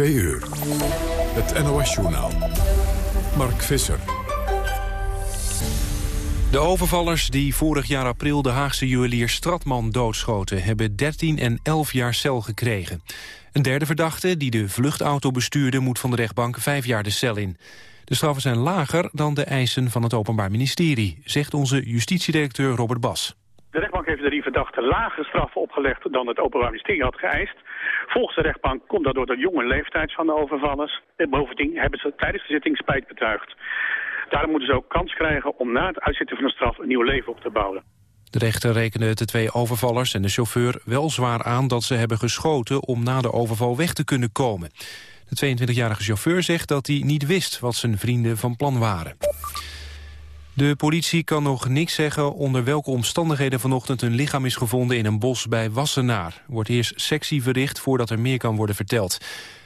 Twee uur. Het NOS-journaal. Mark Visser. De overvallers die vorig jaar april de Haagse juwelier Stratman doodschoten... hebben 13 en 11 jaar cel gekregen. Een derde verdachte, die de vluchtauto bestuurde... moet van de rechtbank vijf jaar de cel in. De straffen zijn lager dan de eisen van het Openbaar Ministerie... zegt onze justitiedirecteur Robert Bas. De rechtbank heeft de drie verdachten lagere straffen opgelegd dan het Openbaar Ministerie had geëist. Volgens de rechtbank komt dat door de jonge leeftijd van de overvallers. En bovendien hebben ze tijdens de zitting spijt betuigd. Daarom moeten ze ook kans krijgen om na het uitzitten van de straf een nieuw leven op te bouwen. De rechter rekende de twee overvallers en de chauffeur wel zwaar aan dat ze hebben geschoten om na de overval weg te kunnen komen. De 22-jarige chauffeur zegt dat hij niet wist wat zijn vrienden van plan waren. De politie kan nog niks zeggen onder welke omstandigheden vanochtend een lichaam is gevonden in een bos bij Wassenaar. Wordt eerst sectie verricht voordat er meer kan worden verteld.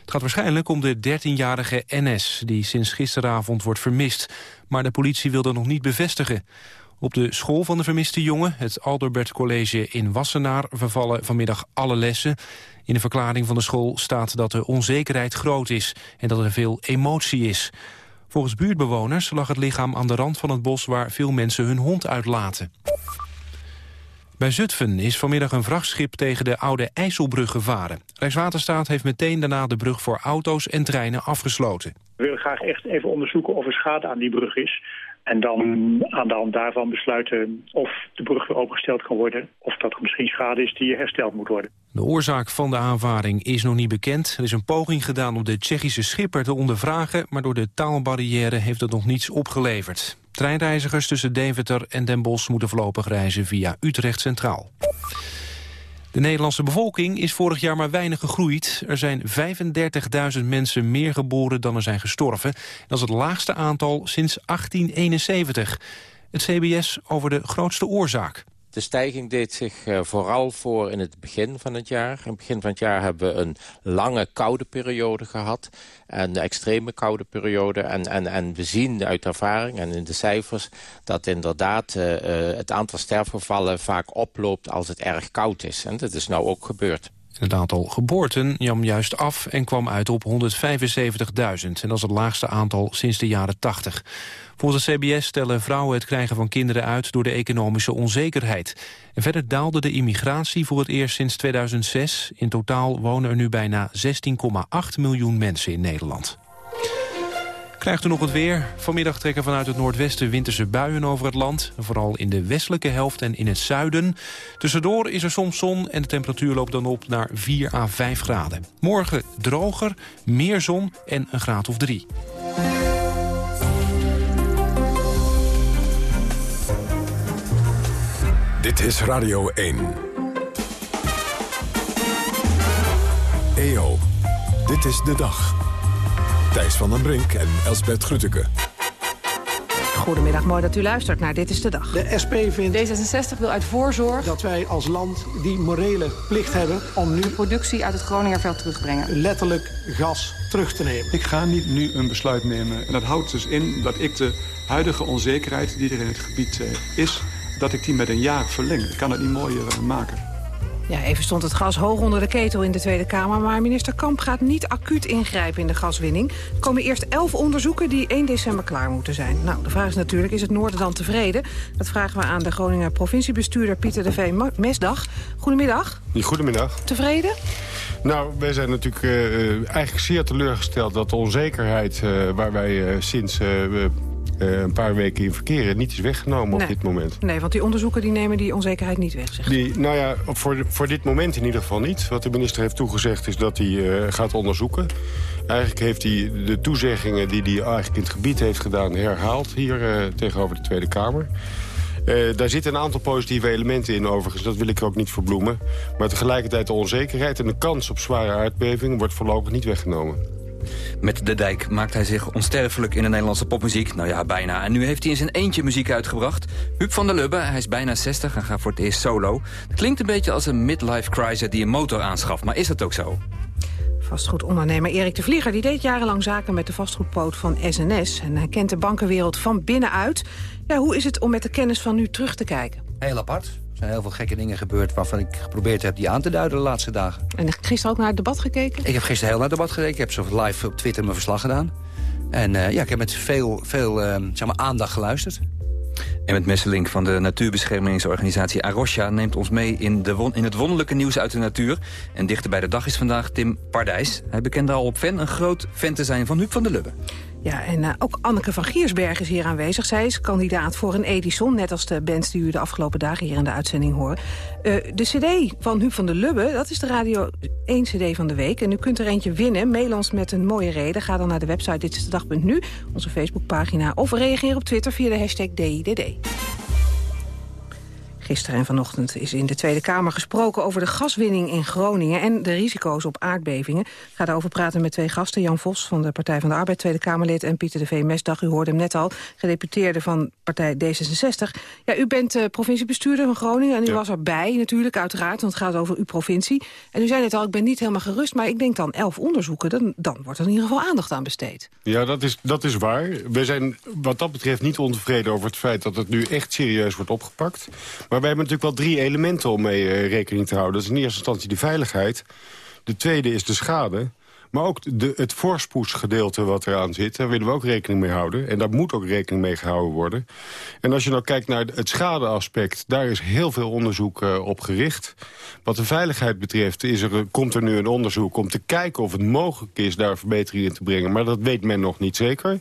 Het gaat waarschijnlijk om de 13-jarige NS die sinds gisteravond wordt vermist. Maar de politie wil dat nog niet bevestigen. Op de school van de vermiste jongen, het Alderbert College in Wassenaar, vervallen vanmiddag alle lessen. In de verklaring van de school staat dat de onzekerheid groot is en dat er veel emotie is. Volgens buurtbewoners lag het lichaam aan de rand van het bos waar veel mensen hun hond uitlaten. Bij Zutphen is vanmiddag een vrachtschip tegen de oude IJsselbrug gevaren. Rijkswaterstaat heeft meteen daarna de brug voor auto's en treinen afgesloten. We willen graag echt even onderzoeken of er schade aan die brug is. En dan aan de hand daarvan besluiten of de brug weer opengesteld kan worden... of dat er misschien schade is die hersteld moet worden. De oorzaak van de aanvaring is nog niet bekend. Er is een poging gedaan om de Tsjechische schipper te ondervragen... maar door de taalbarrière heeft dat nog niets opgeleverd. Treinreizigers tussen Deventer en Den Bosch moeten voorlopig reizen via Utrecht Centraal. De Nederlandse bevolking is vorig jaar maar weinig gegroeid. Er zijn 35.000 mensen meer geboren dan er zijn gestorven. Dat is het laagste aantal sinds 1871. Het CBS over de grootste oorzaak. De stijging deed zich uh, vooral voor in het begin van het jaar. In het begin van het jaar hebben we een lange koude periode gehad. Een extreme koude periode. En, en, en we zien uit ervaring en in de cijfers... dat inderdaad uh, uh, het aantal sterfgevallen vaak oploopt als het erg koud is. En dat is nou ook gebeurd. Het aantal geboorten nam juist af en kwam uit op 175.000. En dat is het laagste aantal sinds de jaren 80. Volgens de CBS stellen vrouwen het krijgen van kinderen uit... door de economische onzekerheid. En verder daalde de immigratie voor het eerst sinds 2006. In totaal wonen er nu bijna 16,8 miljoen mensen in Nederland. Krijgt u nog het weer? Vanmiddag trekken vanuit het noordwesten winterse buien over het land. Vooral in de westelijke helft en in het zuiden. Tussendoor is er soms zon en de temperatuur loopt dan op naar 4 à 5 graden. Morgen droger, meer zon en een graad of 3. Dit is Radio 1. EO, dit is de dag. Thijs van den Brink en Elsbert Grütke. Goedemiddag, mooi dat u luistert naar Dit is de Dag. De SP vindt D66 wil uit voorzorg dat wij als land die morele plicht hebben... om nu de productie uit het Groningerveld terugbrengen. letterlijk gas terug te nemen. Ik ga niet nu een besluit nemen. En dat houdt dus in dat ik de huidige onzekerheid die er in het gebied uh, is... dat ik die met een jaar verleng. Ik kan het niet mooier uh, maken. Ja, even stond het gas hoog onder de ketel in de Tweede Kamer... maar minister Kamp gaat niet acuut ingrijpen in de gaswinning. Er komen eerst elf onderzoeken die 1 december klaar moeten zijn. Nou, de vraag is natuurlijk, is het Noorden dan tevreden? Dat vragen we aan de Groninger provinciebestuurder Pieter de V. Mesdag. Goedemiddag. Goedemiddag. Tevreden? Nou, wij zijn natuurlijk uh, eigenlijk zeer teleurgesteld dat de onzekerheid... Uh, waar wij sinds uh, een paar weken in verkeren niet is weggenomen nee. op dit moment. Nee, want die onderzoeken die nemen die onzekerheid niet weg, zegt die, Nou ja, voor, voor dit moment in ieder geval niet. Wat de minister heeft toegezegd is dat hij uh, gaat onderzoeken. Eigenlijk heeft hij de toezeggingen die hij eigenlijk in het gebied heeft gedaan... herhaald hier uh, tegenover de Tweede Kamer. Uh, daar zitten een aantal positieve elementen in overigens. Dat wil ik ook niet verbloemen. Maar tegelijkertijd de onzekerheid en de kans op zware aardbevingen... wordt voorlopig niet weggenomen. Met De Dijk maakt hij zich onsterfelijk in de Nederlandse popmuziek. Nou ja, bijna. En nu heeft hij in zijn eentje muziek uitgebracht. Huub van der Lubbe, hij is bijna 60 en gaat voor het eerst solo. Het klinkt een beetje als een midlife crisis die een motor aanschaft. Maar is dat ook zo? Vastgoedondernemer Erik de Vlieger die deed jarenlang zaken met de vastgoedpoot van SNS. En hij kent de bankenwereld van binnenuit. Ja, hoe is het om met de kennis van nu terug te kijken? Heel apart. Er zijn heel veel gekke dingen gebeurd waarvan ik geprobeerd heb die aan te duiden de laatste dagen. En gisteren ook naar het debat gekeken? Ik heb gisteren heel naar het debat gekeken. Ik heb zo live op Twitter mijn verslag gedaan. En uh, ja, ik heb met veel, veel uh, zeg maar aandacht geluisterd. En met Messelink van de natuurbeschermingsorganisatie Arosha... neemt ons mee in, de in het wonderlijke nieuws uit de natuur. En dichter bij de dag is vandaag Tim Pardijs. Hij bekende al op fan een groot fan te zijn van Huub van der Lubbe. Ja, en uh, ook Anneke van Giersberg is hier aanwezig. Zij is kandidaat voor een Edison, net als de bands die u de afgelopen dagen hier in de uitzending horen. Uh, de cd van Huub van der Lubbe, dat is de Radio 1 cd van de week. En u kunt er eentje winnen. Mail ons met een mooie reden. Ga dan naar de website Dit is de dag.nu, onze Facebookpagina... of reageer op Twitter via de hashtag DIDD. Gisteren en vanochtend is in de Tweede Kamer gesproken over de gaswinning in Groningen en de risico's op aardbevingen. Ik ga daarover praten met twee gasten. Jan Vos van de Partij van de Arbeid, Tweede Kamerlid en Pieter de V. Mesdag, u hoorde hem net al, gedeputeerde van partij D66. Ja, u bent uh, provinciebestuurder van Groningen en u was erbij natuurlijk, uiteraard, want het gaat over uw provincie. En u zei net al, ik ben niet helemaal gerust, maar ik denk dan elf onderzoeken, dan, dan wordt er in ieder geval aandacht aan besteed. Ja, dat is, dat is waar. We zijn wat dat betreft niet ontevreden over het feit dat het nu echt serieus wordt opgepakt. Maar wij hebben natuurlijk wel drie elementen om mee uh, rekening te houden. Dat is in eerste instantie de veiligheid. De tweede is de schade. Maar ook de, het voorspoedsgedeelte wat eraan zit, daar willen we ook rekening mee houden. En daar moet ook rekening mee gehouden worden. En als je nou kijkt naar het schadeaspect, daar is heel veel onderzoek uh, op gericht. Wat de veiligheid betreft is er, komt er nu een onderzoek om te kijken of het mogelijk is daar verbetering in te brengen. Maar dat weet men nog niet zeker.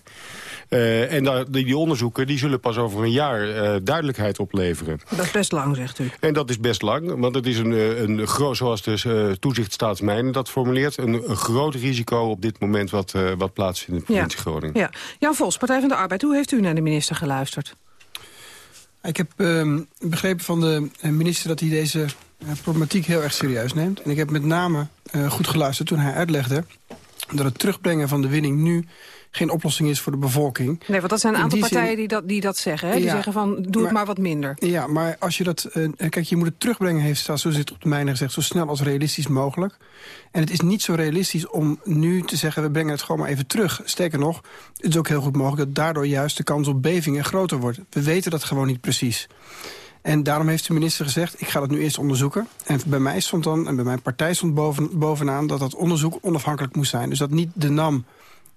Uh, en daar, die onderzoeken die zullen pas over een jaar uh, duidelijkheid opleveren. Dat is best lang, zegt u. En dat is best lang, want het is een, een groot, zoals de uh, toezichtstaatsmijnen dat formuleert... een, een groot risico op dit moment wat, wat plaatsvindt in de provincie ja. Groningen. Ja. Jan Vos, Partij van de Arbeid, hoe heeft u naar de minister geluisterd? Ik heb uh, begrepen van de minister dat hij deze uh, problematiek heel erg serieus neemt. En ik heb met name uh, goed geluisterd toen hij uitlegde... dat het terugbrengen van de winning nu geen oplossing is voor de bevolking. Nee, want dat zijn een aantal partijen zin... die, dat, die dat zeggen. Hè? Die ja, zeggen van, doe maar, het maar wat minder. Ja, maar als je dat... Uh, kijk, je moet het terugbrengen, heeft staat, zo zit op de mijnen gezegd... zo snel als realistisch mogelijk. En het is niet zo realistisch om nu te zeggen... we brengen het gewoon maar even terug. Sterker nog, het is ook heel goed mogelijk... dat daardoor juist de kans op bevingen groter wordt. We weten dat gewoon niet precies. En daarom heeft de minister gezegd, ik ga dat nu eerst onderzoeken. En bij mij stond dan, en bij mijn partij stond boven, bovenaan... dat dat onderzoek onafhankelijk moest zijn. Dus dat niet de NAM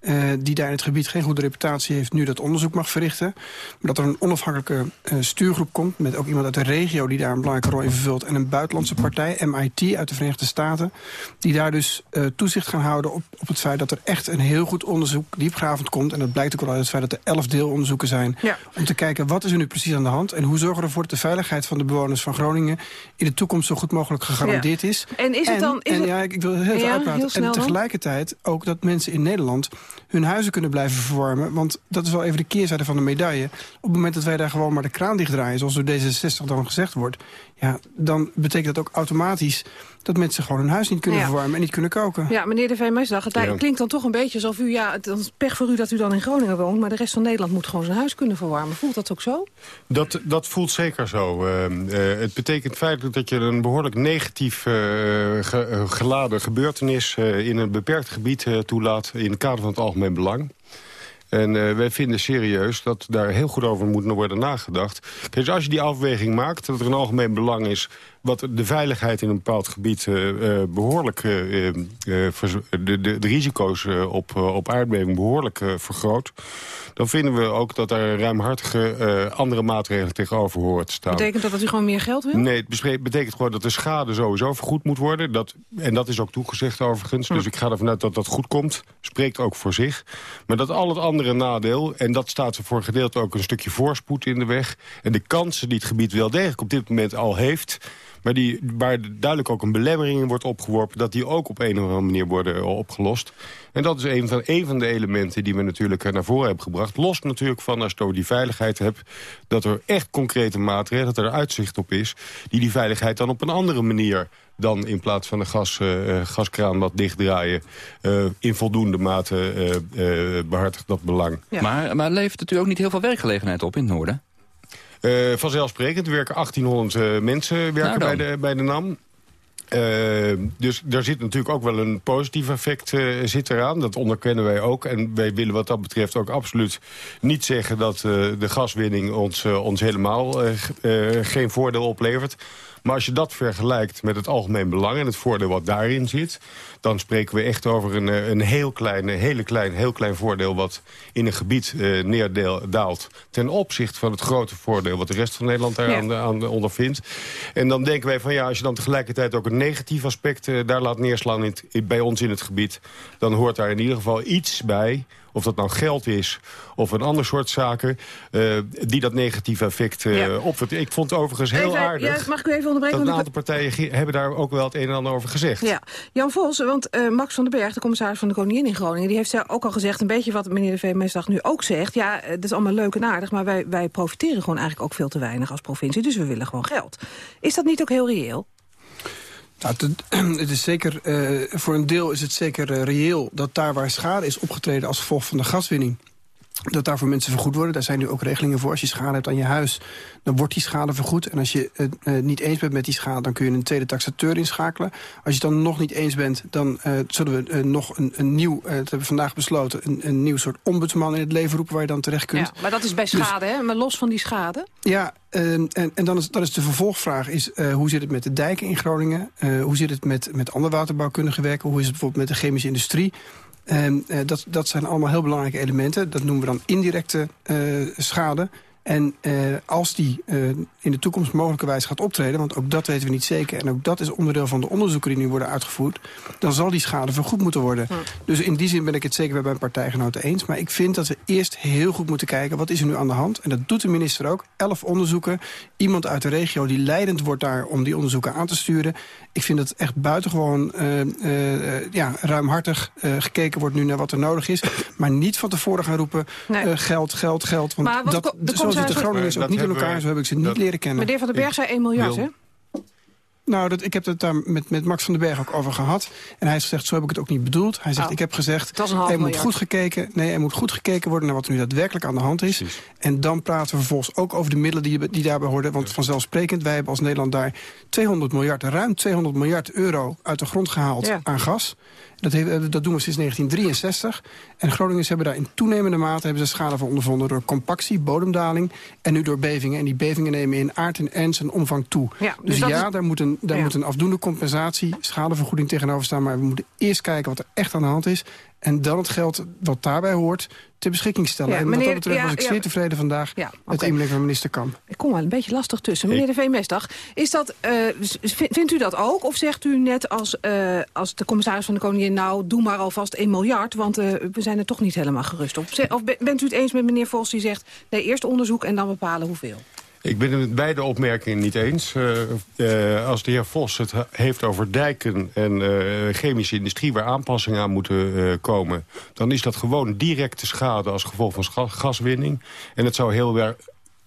uh, die daar in het gebied geen goede reputatie heeft... nu dat onderzoek mag verrichten. Maar dat er een onafhankelijke uh, stuurgroep komt... met ook iemand uit de regio die daar een belangrijke rol in vervult... en een buitenlandse partij, MIT uit de Verenigde Staten... die daar dus uh, toezicht gaan houden op, op het feit dat er echt een heel goed onderzoek diepgravend komt. En dat blijkt ook wel uit het feit dat er elf deelonderzoeken zijn. Ja. Om te kijken wat is er nu precies aan de hand... en hoe zorgen we ervoor dat de veiligheid van de bewoners van Groningen... in de toekomst zo goed mogelijk gegarandeerd ja. is. En is het dan... Is en, het... ja, ik, ik wil heel veel ja, uitpraten. En tegelijkertijd ook dat mensen in Nederland hun huizen kunnen blijven verwarmen. Want dat is wel even de keerzijde van de medaille. Op het moment dat wij daar gewoon maar de kraan dichtdraaien... zoals door D66 dan gezegd wordt... Ja, dan betekent dat ook automatisch dat mensen gewoon hun huis niet kunnen Ja. verwarmen en niet kunnen koken. Ja, meneer de Veemeisdag, het Ja. klinkt dan toch een beetje alsof u... ja, het is pech voor u dat u dan in Groningen woont... maar de rest van Nederland moet gewoon zijn huis kunnen verwarmen. Voelt dat ook zo? Dat, dat voelt zeker zo. Uh, uh, het betekent feitelijk dat je een behoorlijk negatief uh, ge, uh, geladen gebeurtenis... uh, in een beperkt gebied uh, toelaat in het kader van het algemeen belang. En uh, wij vinden serieus dat daar heel goed over moet worden nagedacht. Kijk, dus als je die afweging maakt, dat er een algemeen belang is... wat de veiligheid in een bepaald gebied uh, uh, behoorlijk... uh, uh, de, de, de risico's op, op aardbeving behoorlijk vergroot... dan vinden we ook dat daar ruimhartige andere maatregelen tegenover horen te staan. Betekent dat dat u gewoon meer geld wil? Nee, het betekent gewoon dat de schade sowieso vergoed moet worden. Dat, en dat is ook toegezegd overigens. Hm. Dus ik ga ervan uit dat dat goed komt. Spreekt ook voor zich. Maar dat al het andere nadeel... en dat staat voor een gedeelte ook een stukje voorspoed in de weg... en de kansen die het gebied wel degelijk op dit moment al heeft... maar die, waar duidelijk ook een belemmering in wordt opgeworpen... dat die ook op een of andere manier worden eh, opgelost. En dat is een van, een van de elementen die we natuurlijk eh, naar voren hebben gebracht. Los natuurlijk van als je die veiligheid hebt... dat er echt concrete maatregelen, dat er uitzicht op is... die die veiligheid dan op een andere manier dan in plaats van de gas, uh, gaskraan wat dichtdraaien... Uh, in voldoende mate uh, behartigt dat belang. Maar, maar levert het u ook niet heel veel werkgelegenheid op in het noorden? Vanzelfsprekend. Er werken 1800 mensen werken Nou bij, de, bij de NAM. Uh, dus daar zit natuurlijk ook wel een positief effect uh, zit eraan. Dat onderkennen wij ook. En wij willen wat dat betreft ook absoluut niet zeggen... dat uh, de gaswinning ons, ons helemaal geen voordeel oplevert. Maar als je dat vergelijkt met het algemeen belang... en het voordeel wat daarin zit... dan spreken we echt over een, een heel, klein, hele klein, heel klein voordeel... wat in een gebied uh, neerdaalt... ten opzichte van het grote voordeel... wat de rest van Nederland daar ja. aan, ondervindt. En dan denken wij van ja, als je dan tegelijkertijd ook een negatief aspect... Uh, daar laat neerslaan in bij ons in het gebied... dan hoort daar in ieder geval iets bij of dat nou geld is of een ander soort zaken... Uh, die dat negatieve effect uh, ja. opvat. Ik vond het overigens heel even, aardig... Ja, mag ik u even onderbreken? Dat een aantal partijen hebben daar ook wel het een en ander over gezegd. Ja, Jan Vos, want uh, Max van den Berg, de commissaris van de Koningin in Groningen... die heeft ook al gezegd, een beetje wat meneer de VMS-dag nu ook zegt... ja, dat is allemaal leuk en aardig, maar wij, wij profiteren gewoon eigenlijk ook veel te weinig als provincie. Dus we willen gewoon geld. Is dat niet ook heel reëel? Nou, het, is zeker, uh, voor een deel is het zeker uh, reëel dat daar waar schade is opgetreden als gevolg van de gaswinning dat daarvoor mensen vergoed worden. Daar zijn nu ook regelingen voor. Als je schade hebt aan je huis, dan wordt die schade vergoed. En als je het uh, niet eens bent met die schade, dan kun je een tweede taxateur inschakelen. Als je het dan nog niet eens bent, dan uh, zullen we uh, nog een, een nieuw, dat hebben we vandaag besloten, een, een nieuw soort ombudsman in het leven roepen waar je dan terecht kunt. Ja, maar dat is bij schade, dus, hè? Maar los van die schade? Ja, en, en dan is, dat is de vervolgvraag. Is, hoe zit het met de dijken in Groningen? hoe zit het met, met andere waterbouwkundige werken? Hoe is het bijvoorbeeld met de chemische industrie? Um, uh, dat, dat zijn allemaal heel belangrijke elementen. Dat noemen we dan indirecte uh, schade. En uh, als die uh, in de toekomst mogelijkerwijs gaat optreden... want ook dat weten we niet zeker... en ook dat is onderdeel van de onderzoeken die nu worden uitgevoerd... dan zal die schade vergoed moeten worden. Ja. Dus in die zin ben ik het zeker bij mijn partijgenoten eens. Maar ik vind dat we eerst heel goed moeten kijken... wat is er nu aan de hand? En dat doet de minister ook. Elf onderzoeken. Iemand uit de regio die leidend wordt daar om die onderzoeken aan te sturen. Ik vind dat echt buitengewoon uh, uh, ja, ruimhartig gekeken wordt nu naar wat er nodig is. Maar niet van tevoren gaan roepen nee. geld, geld, geld. Want maar dat, zitten Groningers ook niet in elkaar. Zo heb ik ze niet leren kennen. Meneer Van den Berg zei 1 miljard, hè? Nou, dat, ik heb het daar met, met Max van den Berg ook over gehad. En hij heeft gezegd, zo heb ik het ook niet bedoeld. Hij zegt, oh, ik heb gezegd, er moet miljard. goed gekeken, nee, er moet goed gekeken worden naar wat er nu daadwerkelijk aan de hand is. Precies. En dan praten we vervolgens ook over de middelen die, die daarbij horen. Want vanzelfsprekend, wij hebben als Nederland daar 200 miljard, ruim 200 miljard euro uit de grond gehaald Ja. aan gas. Dat, heeft, dat doen we sinds 1963. En Groningers hebben daar in toenemende mate hebben ze schade van ondervonden... door compactie, bodemdaling en nu door bevingen. En die bevingen nemen in aard en ernst en omvang toe. Ja, dus dus ja, is- daar, moet een, daar Ja. moet een afdoende compensatie, schadevergoeding tegenover staan. Maar we moeten eerst kijken wat er echt aan de hand is. En dan het geld wat daarbij hoort ter beschikking stellen. Ja, en wat meneer- dat betreft ja, was ik ja. zeer tevreden vandaag... Met de inbreng van minister Kamp. Ik kom wel een beetje lastig tussen. Meneer de VMS-dag, is dat, eh, vindt u dat ook? Of zegt u net als, eh, als de commissaris van de Koningin... nou, doe maar alvast 1 miljard, want eh, we zijn er toch niet helemaal gerust op. Of be- bent u het eens met meneer Vos die zegt... nee, eerst onderzoek en dan bepalen hoeveel? Ik ben het met beide opmerkingen niet eens. Uh, uh, als de heer Vos het heeft over dijken en uh, chemische industrie... waar aanpassingen aan moeten komen... dan is dat gewoon directe schade als gevolg van gaswinning. En het zou heel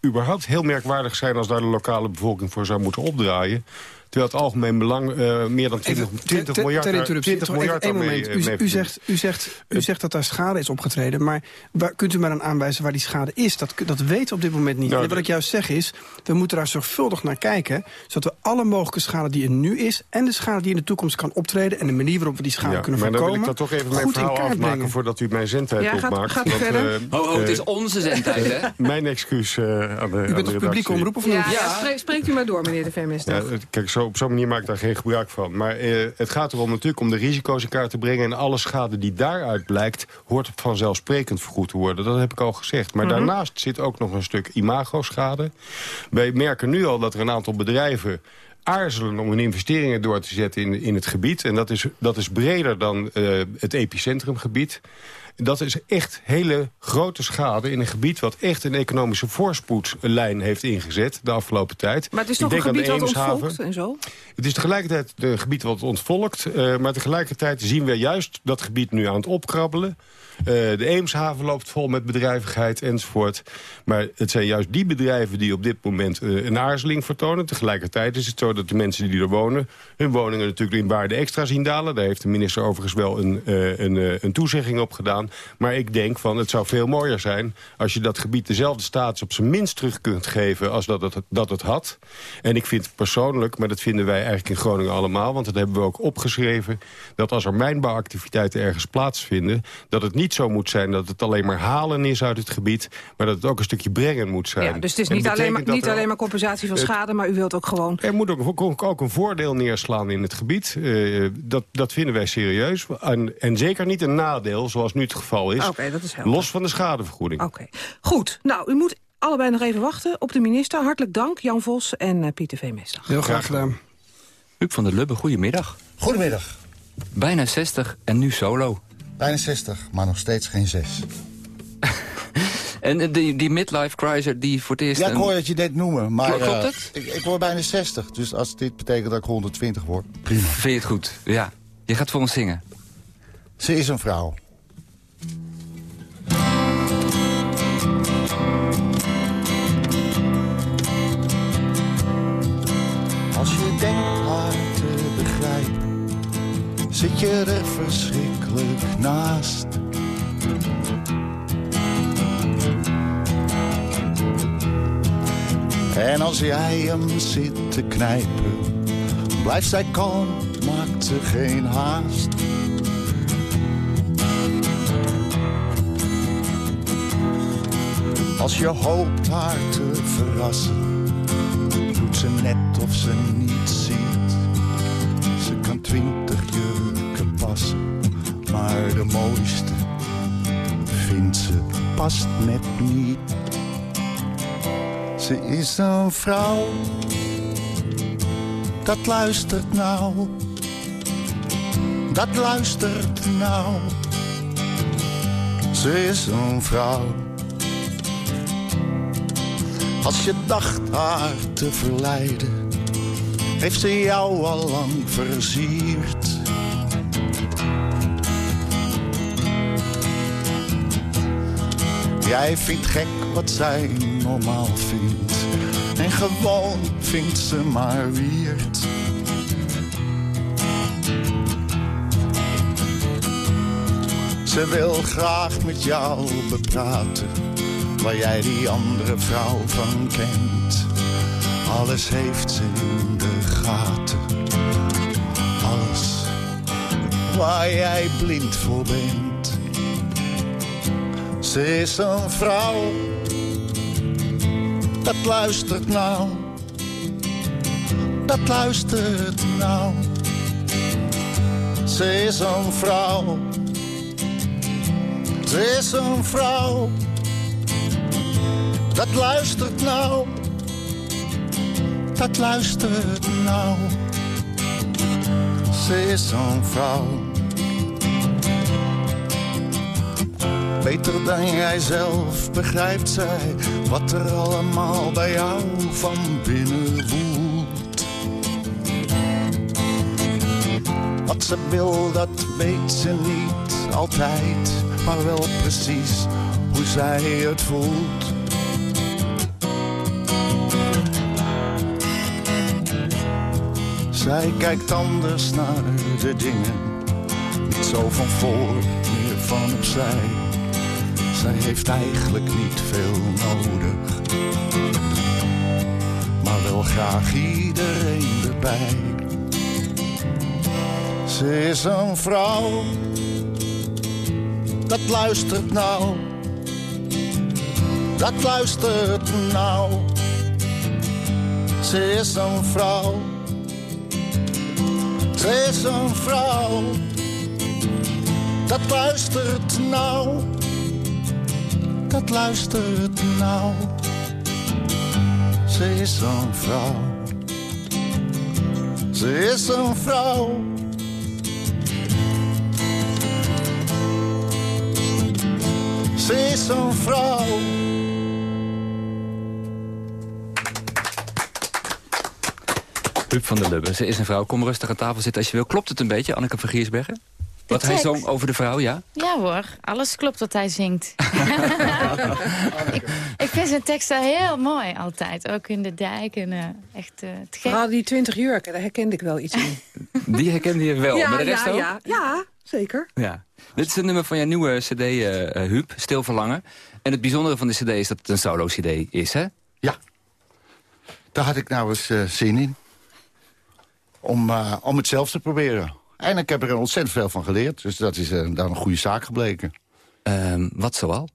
überhaupt heel merkwaardig zijn... als daar de lokale bevolking voor zou moeten opdraaien... Terwijl het algemeen belang uh, meer dan 20, 20 ter- miljard, ter daar- interruptie. 20 Toch miljard even één daarmee, moment. eh, U, mee u, zegt, u, zegt, u zegt dat daar schade is opgetreden. Maar waar, kunt u mij dan aanwijzen waar die schade is? Dat, dat weten we op dit moment niet. Nou, en wat ik juist zeg is, we moeten daar zorgvuldig naar kijken... zodat we alle mogelijke schade die er nu is... en de schade die in de toekomst kan optreden... en de manier waarop we die schade Ja, kunnen maar dan voorkomen... wil ik dat toch even mijn goed in verhaal kaart afmaken... brengen. voordat u mijn zendtijd Ja, gaat- opmaakt. gaat u Want, verder? eh, Ho, ho, het eh, is onze zendtijd, hè? Mijn excuus eh, aan de U bent toch publieke redactie. omroep of Ja, niet? ja. spre- spreekt u maar door, meneer de het- kijk, zo, op zo'n manier maak ik daar geen gebruik van. Maar eh, het gaat erom natuurlijk om de risico's in kaart te brengen... en alle schade die daaruit blijkt, hoort vanzelfsprekend vergoed te worden. Dat heb ik al gezegd. Maar daarnaast zit ook nog een stuk imagoschade. Wij merken nu al dat er een aantal bedrijven aarzelen om hun investeringen door te zetten in, in het gebied. En dat is, dat is breder dan eh, het epicentrumgebied. Dat is echt hele grote schade in een gebied... wat echt een economische voorspoedlijn heeft ingezet de afgelopen tijd. Maar het is toch een gebied wat ontvolkt en zo? Het is tegelijkertijd een gebied wat ontvolkt. eh, maar tegelijkertijd zien we juist dat gebied nu aan het opkrabbelen. Eh, de Eemshaven loopt vol met bedrijvigheid enzovoort. Maar het zijn juist die bedrijven die op dit moment eh, een aarzeling vertonen. Tegelijkertijd is het zo dat de mensen die er wonen... hun woningen natuurlijk in waarde extra zien dalen. Daar heeft de minister overigens wel een, eh, een, een toezegging op gedaan. gedaan. Maar ik denk van het zou veel mooier zijn... als je dat gebied dezelfde status op zijn minst terug kunt geven... als dat het, dat het had. En ik vind persoonlijk, maar dat vinden wij eigenlijk in Groningen allemaal... want dat hebben we ook opgeschreven... dat als er mijnbouwactiviteiten ergens plaatsvinden... dat het niet zo moet zijn dat het alleen maar halen is uit het gebied... maar dat het ook een stukje brengen moet zijn. Ja, dus het is niet, alleen maar, niet alleen maar compensatie van het- schade... maar u wilt ook gewoon... er moet ook, ook, ook een voordeel neerslaan in het gebied. Eh, dat, dat vinden wij serieus. En, en zeker niet een nadeel, zoals nu het geval is. Oké, dat is helder. los van de schadevergoeding. Oké. Goed, nou, u moet allebei nog even wachten op de minister. Hartelijk dank, Jan Vos en eh, Pieter Veemester. Heel graag gedaan. Huub van der Lubbe, goedemiddag. Goedemiddag. Bijna 60 en nu solo. Bijna 60, maar nog steeds geen 6. En eh, die, die midlife crisis die voor het eerst... Ja, ik hoor het je net noemen. Maar, Klopt eh, het? Ik, ik word bijna 60, dus als dit betekent dat ik 120 word, prima. Vind je het goed? Ja. Je gaat voor ons zingen. Ze is een vrouw. Als je denkt haar te begrijpen, zit je er naast. En als jij hem zit te knijpen, blijft zij kalm, maakt ze geen haast. Als je hoopt haar te verrassen, doet ze net of ze niet ziet. Ze kan twintig jurken passen, maar de mooiste vindt ze past net niet. Ze is een vrouw, dat luistert nou, dat luistert nou. Ze is een vrouw. Als je dacht haar te verleiden, heeft ze jou al lang versierd. Jij vindt gek wat zij normaal vindt. En gewoon vindt ze maar weird. Ze wil graag met jou bepraten. Waar jij die andere vrouw van kent. Alles heeft ze in de gaten. Alles waar jij blind voor bent. Ze is een vrouw, dat luistert nou, dat luistert nou. Ze is een vrouw, ze is een vrouw, dat luistert nou, dat luistert nou. Ze is een vrouw. Beter dan jij zelf begrijpt zij wat er allemaal bij jou van binnen woelt. Wat ze wil, dat weet ze niet altijd, maar wel precies hoe zij het voelt. Zij kijkt anders naar de dingen, niet zo van voor, meer van opzij. Zij heeft eigenlijk niet veel nodig, maar wel graag iedereen erbij. Ze is een vrouw, dat luistert nou, dat luistert nou. Ze is een vrouw, ze is een vrouw, dat luistert nou dat luistert nou. Ze is een vrouw. Ze is een vrouw. Ze is een vrouw. Huub van der Lubbe, ze is een vrouw. Kom rustig aan tafel zitten als je wil. Klopt het een beetje, Anneke van Giersbergen? Wat hij zong over de vrouw, ja? Ja hoor, alles klopt wat hij zingt. ik, ik vind zijn teksten heel mooi altijd. Ook in de dijk en eh, echt eh, het gek. Die twintig jurken, daar herkende ik wel iets in. Die herkende je wel, ja, maar de rest ja, ook? ja, ja, Zeker. Ja. Dit is een nummer van jouw nieuwe cd, uh, Huub, Stil Verlangen. En het bijzondere van de cd is dat het een solo-cd is, hè? Ja. Daar had ik nou eens uh, zin in. Om, uh, om het zelf te proberen. En ik heb er ontzettend veel van geleerd. Dus dat is dan een goede zaak gebleken. Ehm, wat zoal?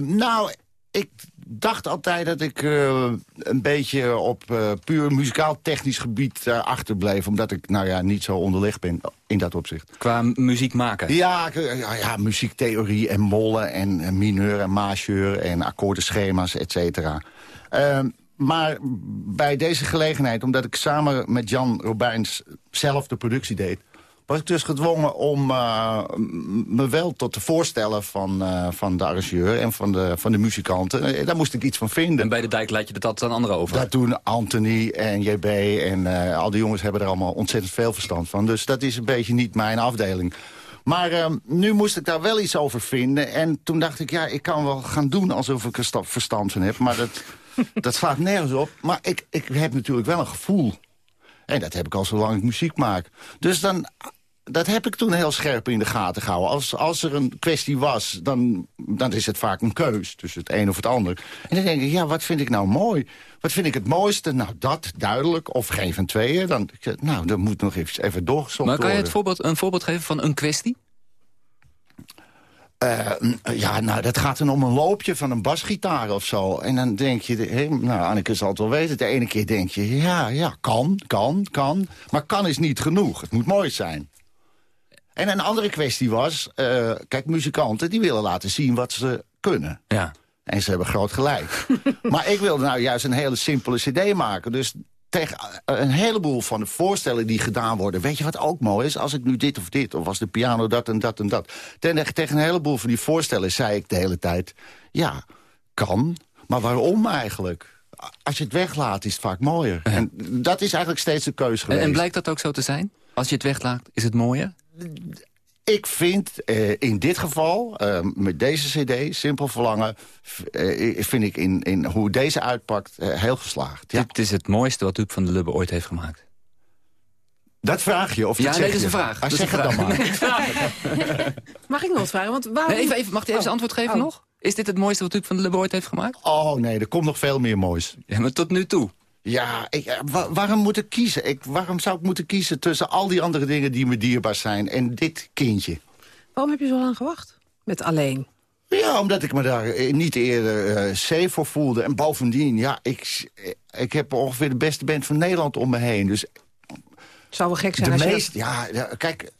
nou, ik dacht altijd dat ik uh, een beetje op uh, puur muzikaal-technisch gebied achterbleef. Omdat ik nou ja, niet zo onderlegd ben in dat opzicht. Qua muziek maken? Ja, ja, ja muziektheorie en mollen en, en mineur en majeur en akkoordenschema's, et cetera. Ehm, maar bij deze gelegenheid, omdat ik samen met Jan Robijns zelf de productie deed was ik dus gedwongen om uh, me wel tot te voorstellen van, uh, van de arrangeur en van de, van de muzikanten. Uh, daar moest ik iets van vinden. En bij de dijk laat je dat altijd aan anderen over? Dat doen Anthony en JB en al die jongens hebben er allemaal ontzettend veel verstand van. Dus dat is een beetje niet mijn afdeling. Maar uh, nu moest ik daar wel iets over vinden. En toen dacht ik, ja, ik kan wel gaan doen alsof ik er verstand van heb. Maar dat, dat slaat nergens op. Maar ik, ik heb natuurlijk wel een gevoel. En dat heb ik al zolang ik muziek maak. Dus dan dat heb ik toen heel scherp in de gaten gehouden. Als, als er een kwestie was, dan, dan is het vaak een keus tussen het een of het ander. En dan denk ik, ja, wat vind ik nou mooi? Wat vind ik het mooiste? Nou, dat, duidelijk. Of geen van tweeën. Dan, nou, dan moet nog even, even doorgezocht worden. Maar kan je het voorbeeld, een voorbeeld geven van een kwestie? Uh, ja, nou, dat gaat dan om een loopje van een basgitaar of zo. En dan denk je, hey, nou, Anneke zal het wel weten. De ene keer denk je, ja, ja, kan, kan, kan. Maar kan is niet genoeg. Het moet mooi zijn. En een andere kwestie was, uh, kijk, muzikanten die willen laten zien wat ze kunnen. Ja. En ze hebben groot gelijk. maar ik wilde nou juist een hele simpele cd maken. Dus tegen een heleboel van de voorstellen die gedaan worden... weet je wat ook mooi is? Als ik nu dit of dit, of als de piano dat en dat en dat... Ten, tegen een heleboel van die voorstellen zei ik de hele tijd... ja, kan, maar waarom eigenlijk? Als je het weglaat is het vaak mooier. En dat is eigenlijk steeds de keuze geweest. En, en blijkt dat ook zo te zijn? Als je het weglaat, is het mooier? Ik vind uh, in dit geval, uh, met deze cd, Simpel Verlangen... Uh, vind ik in, in hoe deze uitpakt heel geslaagd. Ja. Dit is het mooiste wat Huub van de Lubbe ooit heeft gemaakt. Dat vraag je? Of ja, dat nee, dat is een vraag. Ah, dat zeg het dan maar. Mag ik nog wat vragen? Want waarom... nee, even, even, mag hij even oh. antwoord geven oh. nog? Is dit het mooiste wat Huub van de Lubbe ooit heeft gemaakt? Oh nee, er komt nog veel meer moois. Ja, maar tot nu toe? Ja, ik, wa waarom moet ik kiezen? Ik, waarom zou ik moeten kiezen tussen al die andere dingen die me dierbaar zijn... en dit kindje? Waarom heb je zo lang gewacht met alleen? Ja, omdat ik me daar niet eerder uh, safe voor voelde. En bovendien, ja, ik, ik heb ongeveer de beste band van Nederland om me heen. Dus zou wel gek zijn de als meest, ja, ja, kijk,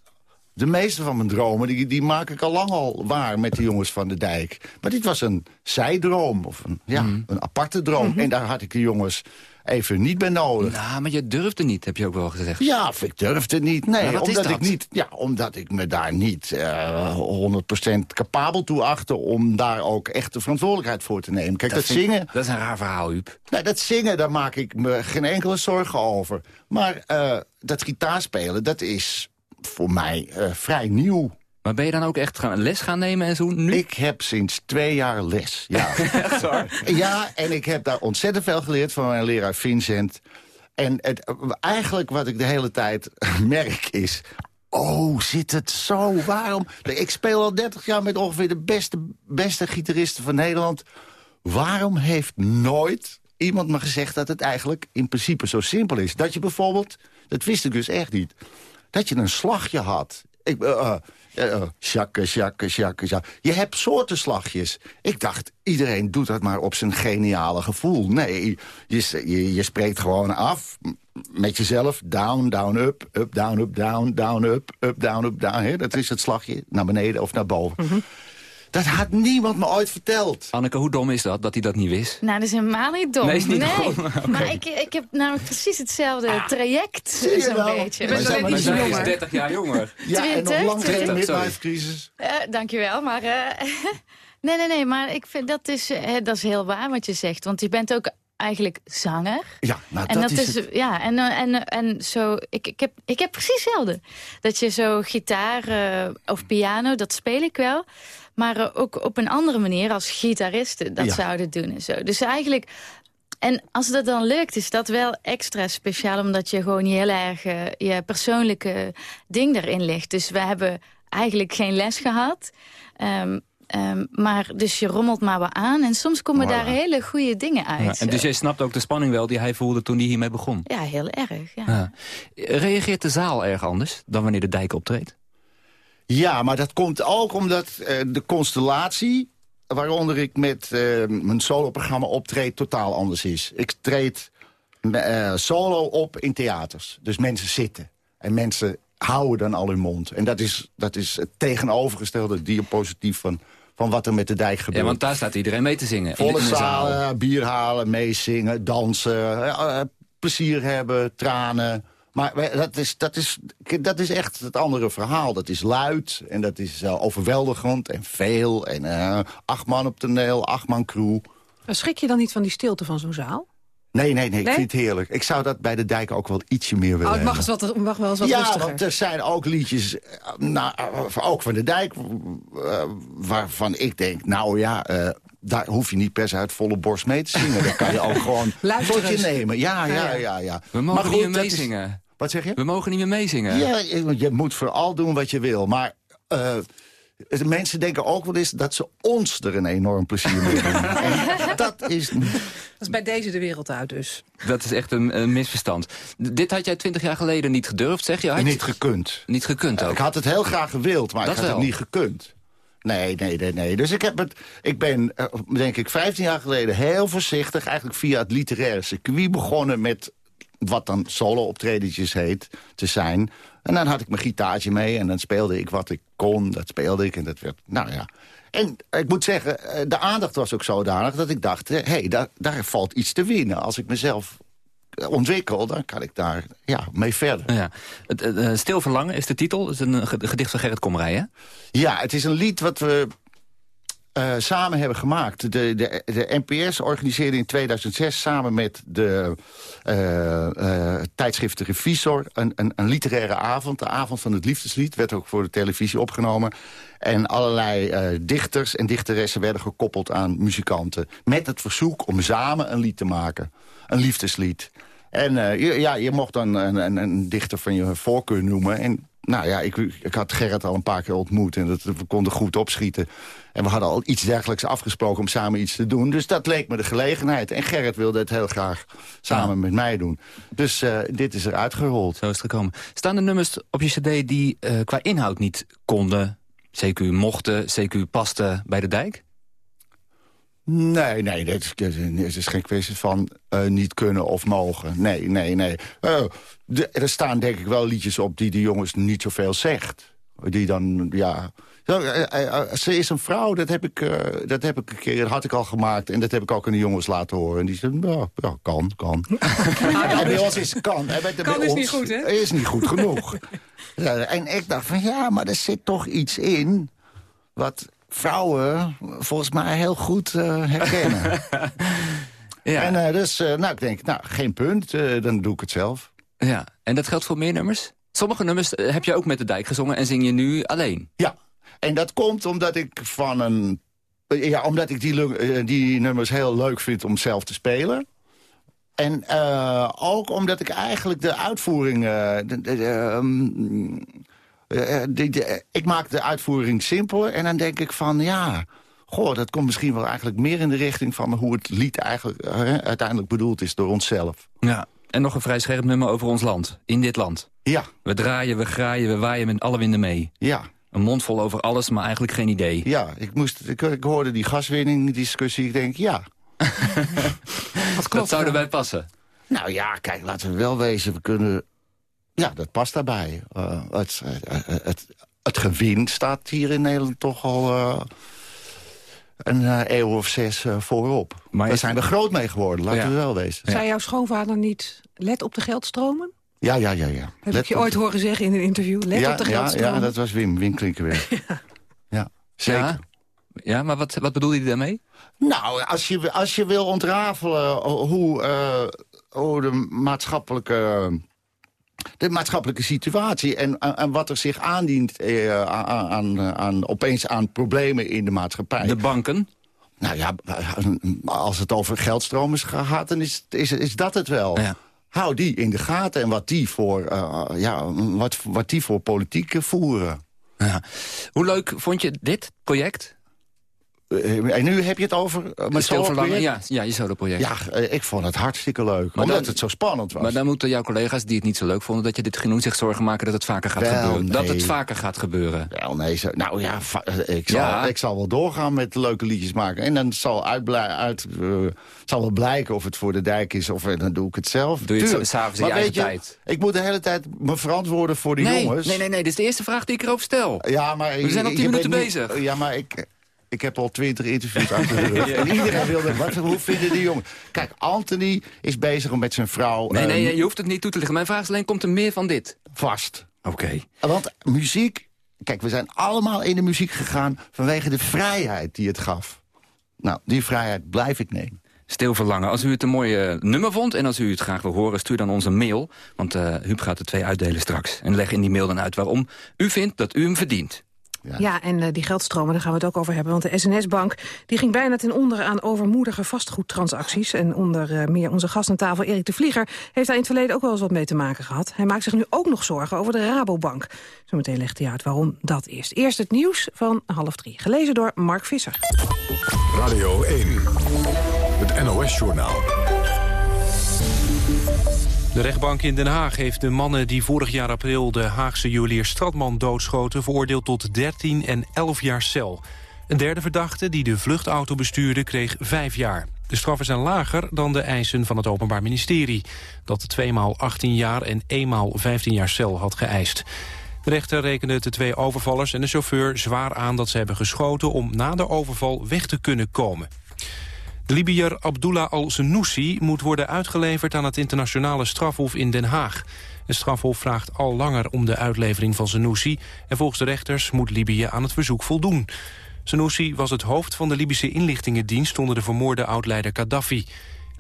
de meeste van mijn dromen, die, die maak ik al lang al waar met de jongens van de dijk. Maar dit was een zijdroom, of een, ja, mm. een aparte droom. Mm -hmm. En daar had ik de jongens even niet bij nodig. Nou, maar je durfde niet, heb je ook wel gezegd. Ja, of ik durfde niet. Nee, omdat ik niet. Ja, omdat ik me daar niet uh, 100% capabel toe achter om daar ook echt de verantwoordelijkheid voor te nemen. Kijk, dat, dat zingen... dat is een raar verhaal, Huub. Nee, dat zingen, daar maak ik me geen enkele zorgen over. Maar uh, dat gitaarspelen, dat is voor mij uh, vrij nieuw. Maar ben je dan ook echt gaan les gaan nemen en zo nu? Ik heb sinds twee jaar les, ja. echt waar? Ja, en ik heb daar ontzettend veel geleerd van mijn leraar Vincent. En het, eigenlijk wat ik de hele tijd merk is... Oh, zit het zo? Waarom? Ik speel al 30 jaar met ongeveer de beste, beste gitaristen van Nederland. Waarom heeft nooit iemand me gezegd dat het eigenlijk in principe zo simpel is? Dat je bijvoorbeeld, dat wist ik dus echt niet... dat je een slagje had. Ik, uh, uh, sjakke, sjakke, sjakke, sjakke. Je hebt soorten slagjes. Ik dacht, iedereen doet dat maar op zijn geniale gevoel. Nee, je, je, je spreekt gewoon af met jezelf. Down, down, up, up, down, up, down, down, up, up, down, up, down. Dat is het slagje, naar beneden of naar boven. -hmm. Dat had niemand me ooit verteld. Anneke, hoe dom is dat, dat hij dat niet wist? Nou, dat is helemaal niet dom. Nee, is niet nee. dom. Okay. Maar ik, ik heb namelijk precies hetzelfde ah, traject. Zo'n nou? beetje. We zijn maar 30 jaar jonger. Ja, 20, en nog lang geen midlife-crisis. Uh, dankjewel, maar... Uh, nee, nee, nee, maar ik vind dat is, uh, dat is heel waar wat je zegt. Want je bent ook eigenlijk zanger. Ja, nou, en dat, dat is, is ja, en, en, en zo, ik, ik, heb, ik heb precies hetzelfde. Dat je zo gitaar uh, of piano, dat speel ik wel. Maar uh, ook op een andere manier als gitaristen dat Ja. zouden doen en zo. Dus eigenlijk En als dat dan lukt, is dat wel extra speciaal... omdat je gewoon heel erg eh, je persoonlijke ding erin ligt. Dus we hebben eigenlijk geen les gehad... Ehm, ehm, maar dus je rommelt maar wat aan. En soms komen Voilà. daar hele goede dingen uit. Ja, en dus jij snapt ook de spanning wel die hij voelde toen hij hiermee begon. Ja, heel erg. Ja. Ja. Reageert de zaal erg anders dan wanneer de dijk optreedt? Ja, maar dat komt ook omdat eh, de constellatie... waaronder ik met eh, mijn soloprogramma optreed totaal anders is. Ik treed eh, solo op in theaters. Dus mensen zitten. En mensen houden dan al hun mond. En dat is, dat is het tegenovergestelde diapositief van, van wat er met de dijk gebeurt. Ja, want daar staat iedereen mee te zingen. Volle zalen, bier halen, meezingen, dansen, plezier hebben, tranen. Maar dat is, dat, is, dat is echt het andere verhaal. Dat is luid en dat is eh, overweldigend en veel. En eh, acht man op toneel, acht man crew. Schrik je dan niet van die stilte van zo'n zaal? Nee, nee, nee, ik Nee? vind het heerlijk. Ik zou dat bij de dijk ook wel ietsje meer willen Oh, het mag, eens hebben. wat, mag wel eens wat ja, rustiger. want er zijn ook liedjes, eh, nou, ook van de dijk, waarvan ik denk, nou ja, eh, daar hoef je niet per se uit volle borst mee te zingen. Dat kan je ook gewoon tot je nemen. Ja, ja, Ja, ja, ja. ja. We mogen Maar niet goed, meezingen. Wat zeg je? We mogen niet meer meezingen. Ja, je, je moet vooral doen wat je wil. Maar eh, de mensen denken ook wel eens dat ze ons er een enorm plezier mee doen. En dat is... Dat is bij deze de wereld uit dus. Dat is echt een, een misverstand. D- dit had jij twintig jaar geleden niet gedurfd, zeg je? Had Niet gekund. Niet gekund ook. Ik had het heel graag gewild, maar Dat ik had wel. het niet gekund. Nee, nee, nee, nee. Dus ik, heb het, ik ben, eh, denk ik, 15 jaar geleden heel voorzichtig... eigenlijk via het literaire circuit begonnen met wat dan solo-optredentjes heet, te zijn. En dan had ik mijn gitaartje mee en dan speelde ik wat ik kon. Dat speelde ik en dat werd, nou ja... En ik moet zeggen, eh, de aandacht was ook zodanig dat ik dacht... hé, hey, daar, daar valt iets te winnen. Als ik mezelf eh, ontwikkel, dan kan ik daar ja, mee verder. Ja. Het, eh, Stil Verlangen is de titel. Het is een ge- gedicht van Gerrit Komrij, hè? Ja, het is een lied wat we eh, samen hebben gemaakt. De, de, de NPS organiseerde in 2006 samen met de eh, eh, tijdschrift De Revisor... Een, een, een literaire avond, de avond van het liefdeslied. Werd ook voor de televisie opgenomen. En allerlei dichters en dichteressen werden gekoppeld aan muzikanten. Met het verzoek om samen een lied te maken. Een liefdeslied. En ja, je mocht dan een, een, een dichter van je voorkeur noemen. En nou ja, ik, ik had Gerrit al een paar keer ontmoet en dat, we konden goed opschieten. En we hadden al iets dergelijks afgesproken om samen iets te doen. Dus dat leek me de gelegenheid. En Gerrit wilde het heel graag samen met mij doen. Dus eh, dit is er uitgerold. Zo is het gekomen. Staan er nummers op je cd die eh, qua inhoud niet konden, CQ mochten, CQ pasten bij de dijk? Nee, nee, dit is, is- geen kwestie van eh, niet kunnen of mogen. Nee, nee, nee. Eh, de- er staan denk ik wel liedjes op die de jongens niet zoveel zegt. Die dan, ja... Eh, Ze is een vrouw, dat heb, ik, dat heb ik een keer, dat had ik al gemaakt. En dat heb ik ook aan de jongens laten horen. En die zeiden, ja, ja kan, kan. en bij ons is kan. En bij, Kan bij is ons niet goed, hè? Is niet goed genoeg. En ik dacht van, ja, maar er zit toch iets in... wat vrouwen volgens mij heel goed eh, herkennen. En eh, dus, eh, nou, ik denk, nou, geen punt, dan doe ik het zelf. Ja, en dat geldt voor meer nummers? Sommige nummers heb je ook met de dijk gezongen en zing je nu alleen. Ja, en dat komt omdat ik van een... Ja, omdat ik die, die nummers heel leuk vind om zelf te spelen. En ook omdat ik eigenlijk de uitvoering... de- de- de, eh, die- de- ik maak de uitvoering simpeler en dan denk ik van ja... Goh, dat komt misschien wel eigenlijk meer in de richting van hoe het lied eigenlijk eh, uiteindelijk bedoeld is door onszelf. Ja, en nog een vrij scherp nummer over ons land. In dit land. Ja. We draaien, we graaien, we waaien met alle winden mee. Ja. Een mond vol over alles, maar eigenlijk geen idee. Ja, ik, moest, ik, ik hoorde die gaswinning-discussie. Ik denk, ja. dat zou erbij passen. Nou ja, kijk, laten we wel wezen. We kunnen... Ja, dat past daarbij. Eh, het, eh, eh, het, het gewin staat hier in Nederland toch al... eh, een eeuw of zes voorop. Maar Daar zijn we groot mee geworden, laten Ja. we wel wezen. Zei jouw schoonvader niet, let op de geldstromen? Ja, ja, ja. ja. Heb Let ik je ooit de- horen zeggen in een interview. Let ja, op de ja, geldstromen. ja, dat was Wim, Wim Klinkenberg. ja. zeker. Ja, ja maar wat, wat bedoel je daarmee? Nou, als je, als je wil ontrafelen hoe, eh, hoe de maatschappelijke... De maatschappelijke situatie en, en, en wat er zich aandient eh, aan, aan, aan, opeens aan problemen in de maatschappij. De banken? Nou ja, als het over geldstromen gaat, dan is, is, is dat het wel. Hou die in de gaten en wat die voor, uh, ja, wat, wat die voor politiek voeren. Ja. Hoe leuk vond je dit project? Eh, en nu heb je het over uh, mijn solo-project? Ja, ja, je solo-project. Ja, uh, ik vond het hartstikke leuk. Maar omdat dan, het zo spannend was. Maar dan moeten jouw collega's die het niet zo leuk vonden... dat je dit genoeg zich zorgen maken dat het vaker gaat Wel, gebeuren. Nee. Dat het vaker gaat gebeuren. Wel, nee. Zo, nou ja, ik zal, ja. ik zal wel doorgaan met leuke liedjes maken. En dan zal, uit, zal wel blijken of het voor de dijk is... of dan doe ik het zelf. Doe je het s'avonds in je eigen je, tijd. Ik moet de hele tijd me verantwoorden voor die nee, jongens. Nee, nee, nee. Dit is de eerste vraag die ik erover stel. Ja, maar... We zijn al tien minuten bezig. Ja, maar ik... Ik heb al twintig interviews achter de rug. En iedereen wilde, wat, hoe vinden die jongen? Kijk, Anthony is bezig met zijn vrouw... Nee, nee, je hoeft het niet toe te leggen. Mijn vraag is alleen, komt er meer van dit? Vast. Oké. Okay. Want muziek... Kijk, we zijn allemaal in de muziek gegaan vanwege de vrijheid die het gaf. Nou, die vrijheid blijf ik nemen. Stil verlangen. Als u het een mooie nummer vond en als u het graag wil horen... stuur dan ons een mail, want uh, Huub gaat er twee uitdelen straks. En leg in die mail dan uit waarom u vindt dat u hem verdient. Ja, ja en uh, die geldstromen, daar gaan we het ook over hebben. Want de SNS-bank die ging bijna ten onder aan overmoedige vastgoedtransacties. En onder uh, meer onze gast aan tafel, Erik de Vlieger... heeft daar in het verleden ook wel eens wat mee te maken gehad. Hij maakt zich nu ook nog zorgen over de Rabobank. Zometeen legt hij uit waarom dat is. Eerst het nieuws van half drie. Gelezen door Mark Visser. Radio 1, het NOS-journaal. De rechtbank in Den Haag heeft de mannen die vorig jaar april... de Haagse juwelier Stratman doodschoten... veroordeeld tot 13 en 11 jaar cel. Een derde verdachte, die de vluchtauto bestuurde, kreeg 5 jaar. De straffen zijn lager dan de eisen van het Openbaar Ministerie... dat tweemaal 18 jaar en eenmaal 15 jaar cel had geëist. De rechter rekende de twee overvallers en de chauffeur zwaar aan... dat ze hebben geschoten om na de overval weg te kunnen komen. De Libiër Abdullah al-Senoussi moet worden uitgeleverd aan het internationale strafhof in Den Haag. Het strafhof vraagt al langer om de uitlevering van Senoussi... en volgens de rechters moet Libië aan het verzoek voldoen. Senoussi was het hoofd van de Libische inlichtingendienst... onder de vermoorde oud-leider Gaddafi.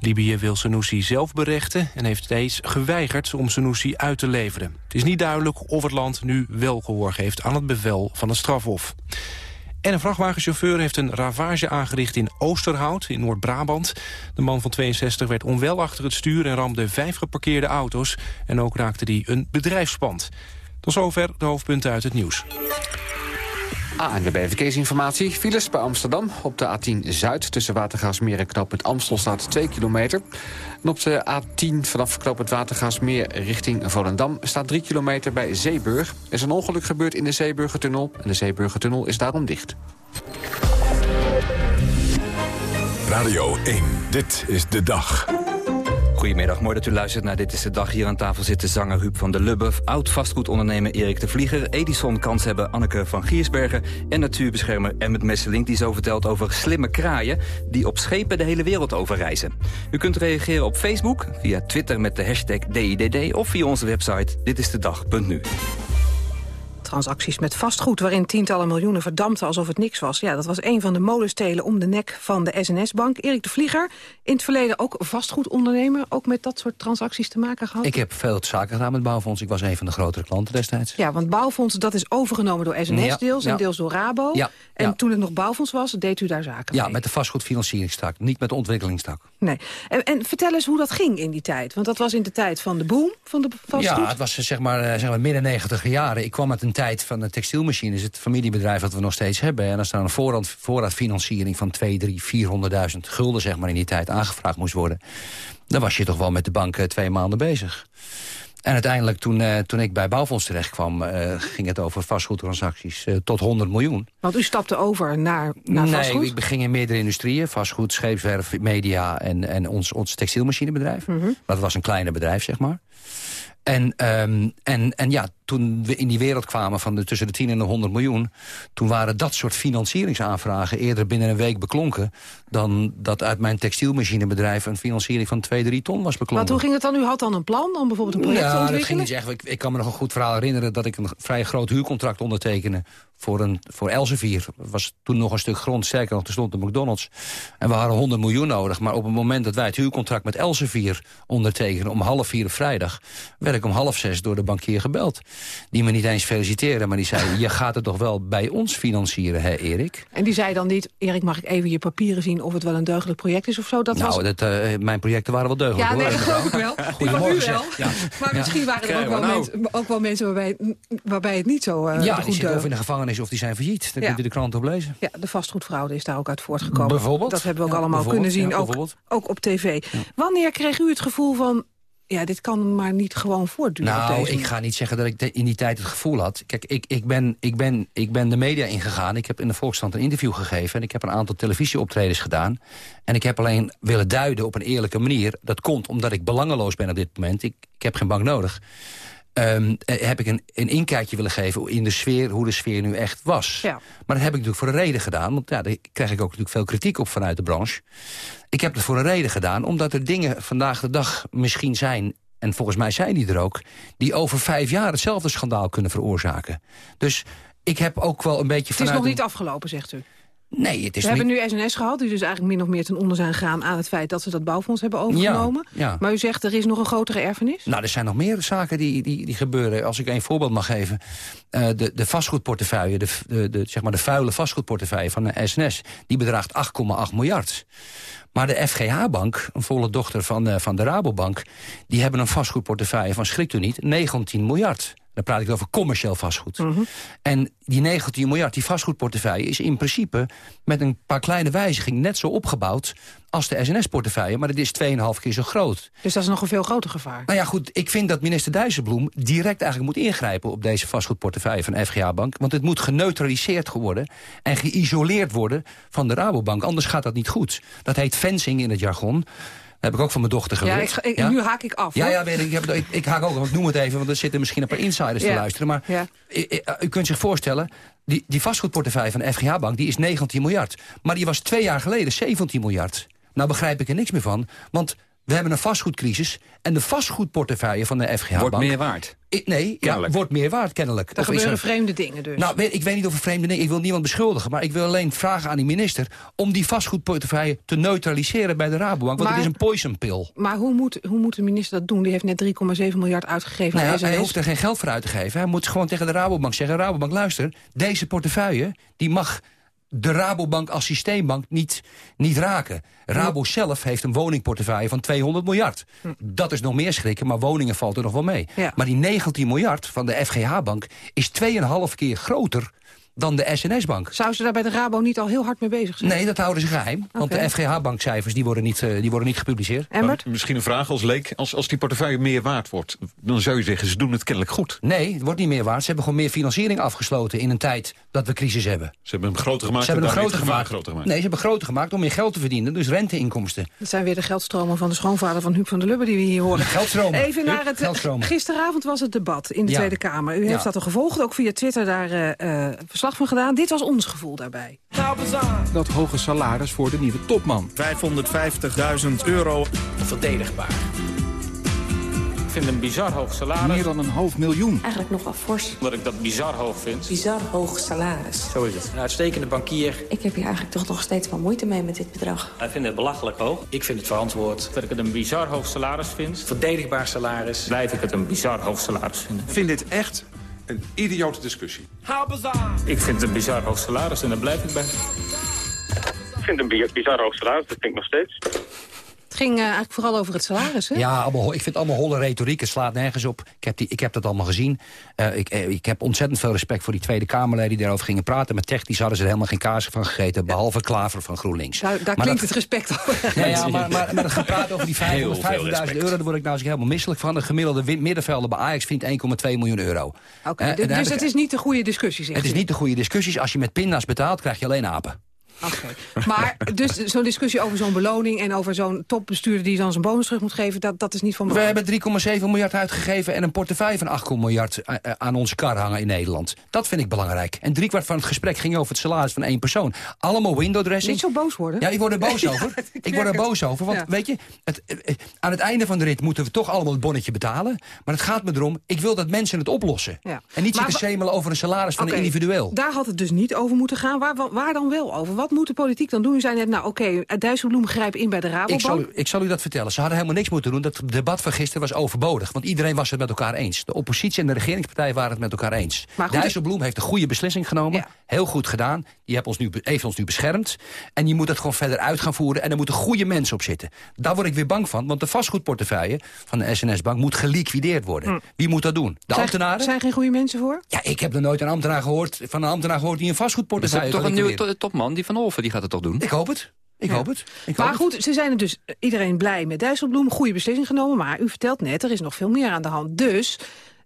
Libië wil Senoussi zelf berechten en heeft steeds geweigerd om Senoussi uit te leveren. Het is niet duidelijk of het land nu wel gehoor geeft aan het bevel van het strafhof. En een vrachtwagenchauffeur heeft een ravage aangericht in Oosterhout, in Noord-Brabant. De man van 62 werd onwel achter het stuur en ramde vijf geparkeerde auto's. En ook raakte hij een bedrijfspand. Tot zover de hoofdpunten uit het nieuws. ANWB Verkeersinformatie. Files bij Amsterdam op de A10 Zuid... tussen Watergaasmeer en knooppunt Amstel staat 2 kilometer. En op de A10 vanaf knooppunt Watergaasmeer richting Volendam... staat 3 kilometer bij Zeeburg. Er is een ongeluk gebeurd in de Zeeburgertunnel... en de Zeeburgertunnel is daarom dicht. Radio 1, dit is de dag. Goedemiddag, mooi dat u luistert naar Dit is de Dag. Hier aan tafel zitten zanger Huub van der Lubbe... oud-vastgoedondernemer Erik de Vlieger... Edison kanshebber Anneke van Giersbergen... en natuurbeschermer Emmet Messelink... die zo vertelt over slimme kraaien... die op schepen de hele wereld overreizen. U kunt reageren op Facebook, via Twitter met de hashtag DIDD... of via onze website ditistedag.nu transacties met vastgoed... waarin tientallen miljoenen verdampten alsof het niks was. Ja, dat was een van de molenstelen om de nek van de SNS-bank. Erik de Vlieger, in het verleden ook vastgoedondernemer... ook met dat soort transacties te maken gehad? Ik heb veel zaken gedaan met Bouwfonds. Ik was een van de grotere klanten destijds. Ja, want Bouwfonds dat is overgenomen door SNS ja, deels... en ja. deels door Rabo. Ja, en ja. toen het nog Bouwfonds was, deed u daar zaken Ja, mee. met de vastgoedfinancieringstak, niet met de ontwikkelingstak. Nee. En, en, vertel eens hoe dat ging in die tijd. Want dat was in de tijd van de boom van de vastgoed. Ja, het was zeg maar, zeg maar midden negentiger jaren. Ik kwam uit een tijd van de textielmachines, het familiebedrijf dat we nog steeds hebben. En als daar een voorraad, voorraadfinanciering van 2, 3, 400.000 gulden zeg maar, in die tijd aangevraagd moest worden... dan was je toch wel met de bank twee maanden bezig. En uiteindelijk, toen, uh, toen ik bij Bouwfonds terecht kwam... Uh, ging het over vastgoedtransacties uh, tot 100 miljoen. Want u stapte over naar, naar nee, vastgoed? Nee, ik beging in meerdere industrieën. Vastgoed, scheepswerf, media en, en ons, ons textielmachinebedrijf. Mm -hmm. Dat was een kleiner bedrijf, zeg maar. En, um, en, en ja, toen we in die wereld kwamen van de, tussen de 10 en de 100 miljoen... toen waren dat soort financieringsaanvragen eerder binnen een week beklonken... dan dat uit mijn textielmachinebedrijf een financiering van 2, 3 ton was beklonken. Want hoe ging het dan? U had dan een plan om bijvoorbeeld een project ja, te ontwikkelen? dat ging niet echt. Ik, ik kan me nog een goed verhaal herinneren... dat ik een vrij groot huurcontract ondertekende voor, een, voor Elsevier. was toen nog een stuk grond, sterker nog, er stond de McDonald's. En we hadden 100 miljoen nodig. Maar op het moment dat wij het huurcontract met Elsevier ondertekenen... om half vier op vrijdag, werd ik om half zes door de bankier gebeld. Die me niet eens feliciteerde, maar die zei... je gaat het toch wel bij ons financieren, hè Erik? En die zei dan niet, Erik, mag ik even je papieren zien... of het wel een deugdelijk project is of zo? Dat nou, was... dat, eh, mijn projecten waren wel deugdelijk, Ja, nee, dat geloof ik wel. Die Goedemorgen, wel. Ja. Maar misschien waren er ook wel, we nou? mensen, ook wel mensen waarbij, waarbij het niet zo eh, ja, die goed zitten of in de gevangenis of die zijn failliet. Dan Ja. kunt u de krant op lezen. Ja, de vastgoedfraude is daar ook uit voortgekomen. Bijvoorbeeld. Dat hebben we ook Ja, allemaal kunnen zien, ook, ook op tv. Wanneer kreeg u het gevoel van... ja, dit kan maar niet gewoon voortduren Nou, ik ga niet zeggen dat ik in die tijd het gevoel had. Kijk, ik, ik, ben, ik, ben, ik ben de media ingegaan. Ik heb in de Volkskrant een interview gegeven... en ik heb een aantal televisieoptredens gedaan. En ik heb alleen willen duiden op een eerlijke manier. Dat komt omdat ik belangeloos ben op dit moment. Ik, ik heb geen bank nodig. Ehm, eh, heb ik een, een inkijkje willen geven in de sfeer, hoe de sfeer nu echt was. Ja. Maar dat heb ik natuurlijk voor een reden gedaan. Want ja, daar krijg ik ook natuurlijk veel kritiek op vanuit de branche. Ik heb het voor een reden gedaan, omdat er dingen vandaag de dag misschien zijn... en volgens mij zijn die er ook... die over vijf jaar hetzelfde schandaal kunnen veroorzaken. Dus ik heb ook wel een beetje Het is nog niet afgelopen, zegt u. Nee, het is we niet... hebben nu SNS gehad, die dus eigenlijk min of meer ten onder zijn gegaan... aan het feit dat ze dat bouwfonds hebben overgenomen. Ja, ja. Maar u zegt, er is nog een grotere erfenis? Nou, er zijn nog meer zaken die, die, die gebeuren. Als ik een voorbeeld mag geven. Eh, de, de vastgoedportefeuille, de, de, de, zeg maar de vuile vastgoedportefeuille van de SNS... die bedraagt 8,8 miljard. Maar de FGH-bank, een volle dochter van, de- van de Rabobank... die hebben een vastgoedportefeuille van, schrikt u niet, 19 miljard. Dan praat ik over commercieel vastgoed. En die 19 miljard, die vastgoedportefeuille... is in principe met een paar kleine wijzigingen net zo opgebouwd... als de SNS-portefeuille, maar het is 2,5 keer zo groot. Dus dat is nog een veel groter gevaar. Nou ja, goed, ik vind dat minister Dijsselbloem direct eigenlijk moet ingrijpen op deze vastgoedportefeuille van FGA-bank. Want het moet geneutraliseerd worden en geïsoleerd worden van de Rabobank. Anders gaat dat niet goed. Dat heet fencing in het jargon. Heb ik ook van mijn dochter geleerd. Ja, ik, nu haak ik af. Ja, hoor. ja, weet ik, ik, haak ook, want ik noem het even, want er zitten misschien een paar insiders te luisteren. Maar i- u kunt zich voorstellen, die, die vastgoedportefeuille van de FGH-bank, die is 19 miljard. Maar die was twee jaar geleden 17 miljard. Nou begrijp ik er niks meer van, want we hebben een vastgoedcrisis en de vastgoedportefeuille van de FGH-bank... Wordt meer waard. I- nee, ja, wordt meer waard kennelijk. Er Of is gebeuren er- vreemde dingen dus. nou, weet- ik weet niet of er vreemde dingen... Ik wil niemand beschuldigen, maar ik wil alleen vragen aan die minister... om die vastgoedportefeuille te neutraliseren bij de Rabobank. Want Maar- het is een poisonpil. Maar hoe moet, hoe moet de minister dat doen? Die heeft net 3,7 miljard uitgegeven Nou aan ja, hij hoeft er geen geld voor uit te geven. Hij moet gewoon tegen de Rabobank zeggen... Rabobank, luister, deze portefeuille... die mag de Rabobank als systeembank niet, niet raken. Rabo zelf heeft een woningportefeuille van 200 miljard. Dat is nog meer schrikken, maar woningen valt er nog wel mee. Ja. Maar die 19 miljard van de FGH-bank... is 2,5 keer groter dan de SNS-bank. Zou ze daar bij de Rabo niet al heel hard mee bezig zijn? Nee, dat houden ze geheim. Want de FGH-bankcijfers die worden, niet, eh, die worden niet gepubliceerd. Misschien een vraag als leek. Als, als die portefeuille meer waard wordt, dan zou je zeggen, ze doen het kennelijk goed. Nee, het wordt niet meer waard. Ze hebben gewoon meer financiering afgesloten in een tijd dat we crisis hebben. Ze hebben hem groter gemaakt Ze hebben en hem groter gemaakt. groter gemaakt. Nee, ze hebben groter gemaakt om meer geld te verdienen. Dus renteinkomsten. Dat zijn weer de geldstromen van de schoonvader van Huub van der Lubbe die we hier horen. Geldstromen. Even naar het... geldstromen. Gisteravond was het debat in de Ja. Tweede Kamer. U heeft Ja. dat al gevolgd, ook via Twitter daar eh, eh, verslag van gedaan. Dit was ons gevoel daarbij. Dat hoge salaris voor de nieuwe topman. 550.000 euro. Verdedigbaar. Ik vind een bizar hoog salaris. Meer dan een half miljoen. Eigenlijk nog wel fors. Omdat ik dat bizar hoog vind. Bizar hoog salaris. Zo is het. Een uitstekende bankier. Ik heb hier eigenlijk toch nog steeds wel moeite mee met dit bedrag. Wij vinden het belachelijk hoog. Ik vind het verantwoord. Dat ik het een bizar hoog salaris vind. Verdedigbaar salaris. Blijf ik het een bizar hoog salaris vinden. Ik vind dit echt een idiote discussie. Ik vind het een bizar hoog salaris en daar blijf ik bij. Ik vind het een bi- bizar hoog salaris, dat vind ik nog steeds. Het ging eh, eigenlijk vooral over het salaris, hè? Ja, allemaal, ik vind het allemaal holle retoriek. Het slaat nergens op. Ik heb, die, ik heb dat allemaal gezien. Eh, ik, eh, ik heb ontzettend veel respect voor die Tweede Kamerleden... die daarover gingen praten. Maar technisch hadden ze er helemaal geen kaas van gegeten... behalve Klaver van GroenLinks. Daar, daar Maar klinkt dat- het respect over. Ja, ja, maar, maar, maar dat gepraat over die Heel veel 550.000 respect. euro... daar word ik nou eens helemaal misselijk van. De gemiddelde middenvelder bij Ajax vindt 1,2 miljoen euro. Oké, dus het ik- is niet de goede discussie, zegt Het is niet de goede discussies. Als je met pinda's betaalt, krijg je alleen apen. Maar dus zo'n discussie over zo'n beloning... en over zo'n topbestuurder die dan zijn bonus terug moet geven... dat, dat is niet van We belang. hebben 3,7 miljard uitgegeven en een portefeuille van 8 miljard eh, eh, aan onze kar hangen in Nederland. Dat vind ik belangrijk. En driekwart van het gesprek ging over het salaris van één persoon. Allemaal window dressing. Niet zo boos worden. Ja, ik word er boos over. ik ik word er boos over. Want Ja. weet je, het, eh, aan het einde van de rit moeten we toch allemaal het bonnetje betalen. Maar het gaat me erom, ik wil dat mensen het oplossen. Ja. En niet Maar zitten semelen over een salaris van Oké, een individueel. Daar had het dus niet over moeten gaan. Waar, waar dan wel over? Wat wat moet de politiek dan doen? U zei net, nou oké, okay, Dijsselbloem grijpt in bij de Rabobank. Ik zal, u, ik zal u dat vertellen. Ze hadden helemaal niks moeten doen. Dat debat van gisteren was overbodig. Want iedereen was het met elkaar eens. De oppositie en de regeringspartij waren het met elkaar eens. Maar Dijsselbloem heeft een goede beslissing genomen. Heel goed gedaan. Die heeft ons, nu, heeft ons nu beschermd. En die moet het gewoon verder uit gaan voeren. En er moeten goede mensen op zitten. Daar word ik weer bang van. Want de vastgoedportefeuille van de SNS-bank moet geliquideerd worden. Hm. Wie moet dat doen? De zijn, ambtenaren? Zijn geen goede mensen voor? Ja, ik heb er nooit een ambtenaar gehoord, van een ambtenaar gehoord die een vastgoedportefeuille... is toch een nieuwe topman, die Van Olven, die gaat het toch doen? Ik hoop het. Ik hoop het. Ik maar hoop goed, het. ze zijn er dus iedereen blij met Dijsselbloem. Goede beslissing genomen, maar u vertelt net, er is nog veel meer aan de hand. Dus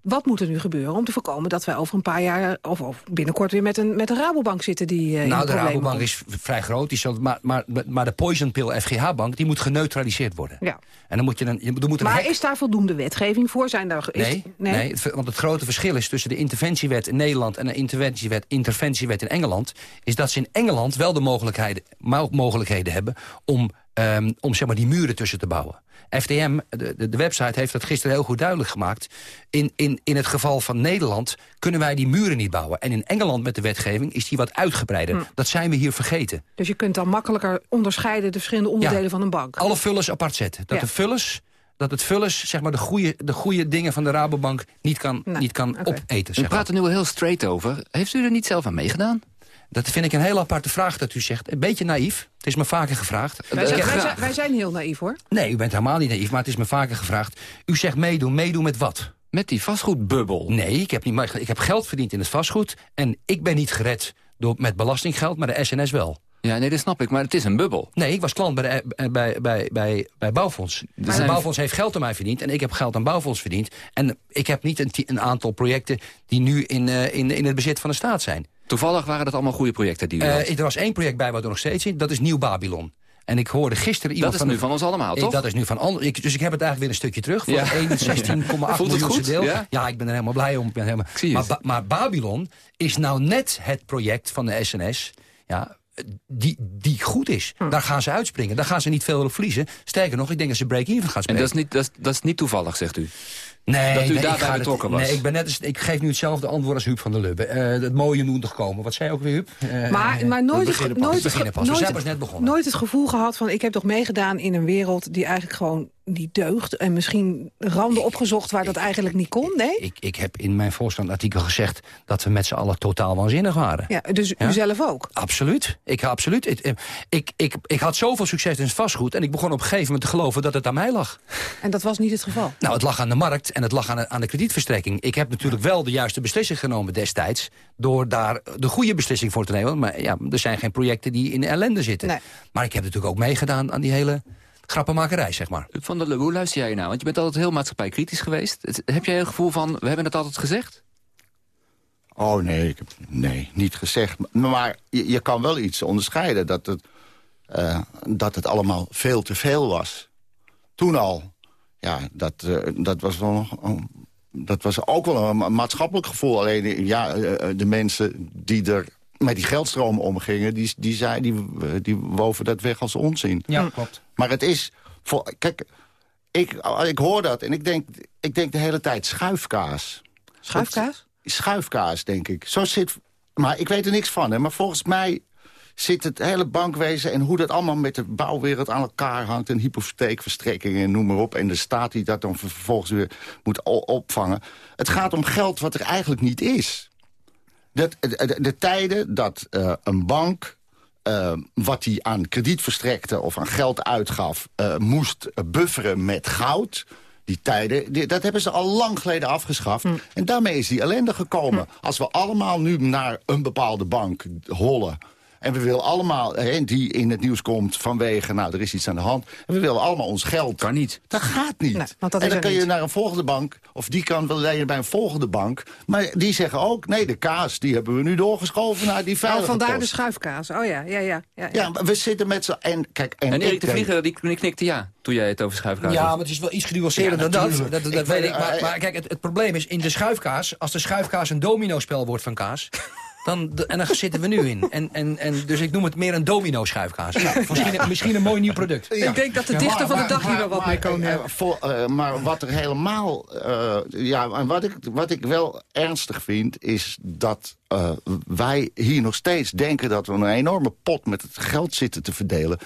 wat moet er nu gebeuren om te voorkomen dat wij over een paar jaar... of, of binnenkort weer met een, met een Rabobank zitten die uh, Nou, de, Rabobank is vrij groot, die zal, maar, maar, maar de poison pill FGH-bank... die moet geneutraliseerd worden. Ja. En dan moet je een, je, er moet een maar hek... is daar voldoende wetgeving voor? Zijn daar, is, nee, nee? nee het, want het grote verschil is tussen de interventiewet in Nederland... en de interventiewet, interventiewet in Engeland... is dat ze in Engeland wel de mogelijkheden, mogelijkheden hebben... om, um, om zeg maar, die muren tussen te bouwen. FDM, de, de, de, website, heeft dat gisteren heel goed duidelijk gemaakt. In, in, in het geval van Nederland kunnen wij die muren niet bouwen. En in Engeland met de wetgeving is die wat uitgebreider. Hm. Dat zijn we hier vergeten. Dus je kunt dan makkelijker onderscheiden de verschillende onderdelen ja, van een bank? alle vullers apart zetten. Dat ja. de vullers dat het vullers zeg maar, de, goede, de goede dingen van de Rabobank niet kan, Nou, niet kan okay. opeten. We Zeg praten nu wel heel straight over. Heeft u er niet zelf aan meegedaan? Dat vind ik een heel aparte vraag dat u zegt. Een beetje naïef. Het is me vaker gevraagd. Wij zijn, wij, zijn, wij zijn, heel naïef, hoor. Nee, u bent helemaal niet naïef, maar het is me vaker gevraagd. U zegt meedoen. Meedoen met wat? Met die vastgoedbubbel. Nee, ik heb, niet, ik heb geld verdiend in het vastgoed. En ik ben niet gered door, met belastinggeld, maar de SNS wel. Ja, nee, dat snap ik, maar het is een bubbel. Nee, ik was klant bij, de, bij, bij, bij, bij Bouwfonds. Dus de Bouwfonds heeft geld aan mij verdiend en ik heb geld aan Bouwfonds verdiend. En ik heb niet een, een aantal projecten die nu in, uh, in, in het bezit van de staat zijn. Toevallig waren dat allemaal goede projecten die u uh, Er was één project bij wat er nog steeds in, dat is Nieuw Babylon. En ik hoorde gisteren iemand Dat is van nu van ons allemaal, toch? Ik, dat is nu van anderen. Dus ik heb het eigenlijk weer een stukje terug. Voor ja. 16,8 miljoen deel. Ja? ja? ik ben er helemaal blij om. Ik ben helemaal... Maar, ba maar Babylon is nou net het project van de SNS... Ja, die, die goed is. Hm. Daar gaan ze uitspringen. Daar gaan ze niet veel op verliezen. Sterker nog, ik denk dat ze break-even gaan spelen. En dat is, niet, dat, is, dat is niet toevallig, zegt u? Nee, dat u nee, daarbij betrokken het, was? Nee, ik, ben net als, ik geef nu hetzelfde antwoord als Huub van der Lubbe. Uh, het mooie moet nog komen. Wat zei je ook weer, Huub? Uh, maar, maar nooit, het, het, net begonnen. nooit het gevoel gehad van... ik heb toch meegedaan in een wereld die eigenlijk gewoon niet deugt... en misschien randen ik, opgezocht waar ik, dat eigenlijk niet kon, nee? Ik, ik heb in mijn voorstandartikel gezegd... dat we met z'n allen totaal waanzinnig waren. Ja, dus ja? u zelf ook? Absoluut. Ik, absoluut. Ik, ik, ik, ik had zoveel succes in het vastgoed... en ik begon op een gegeven moment te geloven dat het aan mij lag. En dat was niet het geval? Nou, het lag aan de markt en het lag aan de, aan de kredietverstrekking. Ik heb natuurlijk wel de juiste beslissing genomen destijds... door daar de goede beslissing voor te nemen. Maar ja, er zijn geen projecten die in ellende zitten. Nee. Maar ik heb natuurlijk ook meegedaan aan die hele grappenmakerij, zeg maar. Van der hoe luister jij nou? Want je bent altijd heel maatschappijkritisch geweest. Heb jij het gevoel van, we hebben het altijd gezegd? Oh nee, ik heb, nee, niet gezegd. Maar je, je kan wel iets onderscheiden. Dat het, uh, dat het allemaal veel te veel was. Toen al. Ja, dat, uh, dat was wel een, dat was ook wel een maatschappelijk gevoel. Alleen ja, de mensen die er met die geldstromen omgingen... die, die, zei, die, die woven dat weg als onzin. Ja, klopt. Maar het is... Voor, kijk, ik, ik hoor dat en ik denk, ik denk de hele tijd schuifkaas. Schuifkaas? Dat, schuifkaas, denk ik. Zo zit, maar ik weet er niks van, hè, maar volgens mij zit het hele bankwezen... en hoe dat allemaal met de bouwwereld aan elkaar hangt... en hypotheekverstrekkingen en noem maar op... en de staat die dat dan vervolgens weer moet opvangen. Het gaat om geld wat er eigenlijk niet is. Dat, de, de, de tijden dat uh, een bank... Uh, wat hij aan krediet verstrekte of aan geld uitgaf... Uh, moest bufferen met goud... Die tijden, die, dat hebben ze al lang geleden afgeschaft. Mm. En daarmee is die ellende gekomen. Mm. Als we allemaal nu naar een bepaalde bank hollen... En we willen allemaal, hè, die in het nieuws komt vanwege, nou, er is iets aan de hand. En we willen allemaal ons geld. Kan niet. Dat gaat niet. Nee, dat en dan kan niet. je naar een volgende bank, of die kan wel leiden bij een volgende bank. Maar die zeggen ook, nee, de kaas, die hebben we nu doorgeschoven naar die veilige oh, vandaar post. de schuifkaas. Oh ja, ja, ja. Ja, ja. ja maar we zitten met z'n... En, kijk, en, En Erik de Vlieger, die knikte ja, toen jij het over schuifkaas Ja, maar het is wel iets genuanceerder Ja, dan dat. Dat, dat, dat Ik weet weet- ik. Maar, eh, maar kijk, het, het probleem is in de schuifkaas... als de schuifkaas een domino-spel wordt van kaas... Dan, de- en dan zitten we nu in. En, en, en, dus ik noem het meer een domino-schuifkaas. Ja, misschien, misschien een mooi nieuw product. Ja. dichter van de dag hier wel wat mee kan hebben. voor, eh, maar wat er helemaal... eh, ja, en wat ik, wat ik wel ernstig vind, is dat eh, wij hier nog steeds denken... dat we een enorme pot met het geld zitten te verdelen.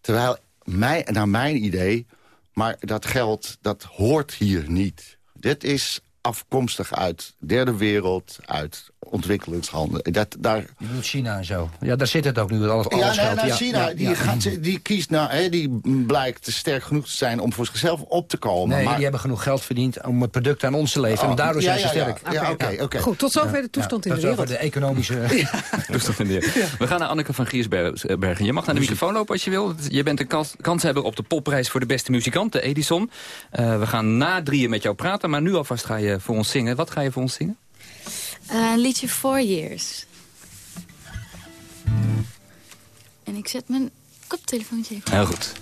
Terwijl, mij, naar mijn idee, maar dat geld, dat hoort hier niet. Dit is afkomstig uit derde wereld, uit ontwikkelingslanden. Dat, daar, Je bedoelt China en zo. Ja, daar zit het ook nu. Alles, ja, alles nee, geld. nou, Ja, China ja, die, ja. Gaat, die kiest nou, hè, die blijkt sterk genoeg te zijn om voor zichzelf op te komen. Nee, maar, die hebben genoeg geld verdiend om het product aan ons te leveren. Oh, en daardoor ja, zijn ze ja, ja. sterk. Ja, oké, oké. Goed, tot zover de toestand in de dat is over wereld. de economische... Toestand in de weer. We gaan naar Anneke van Giersbergen. Je mag naar de microfoon lopen als je wil. Je bent een kans, kanshebber op de popprijs voor de beste muzikant, de Edison. Eh, we gaan na drieën met jou praten, maar nu alvast ga je voor ons zingen. Wat ga je voor ons zingen? Eh, een liedje Four Years. En ik zet mijn koptelefoontje even. Heel goed.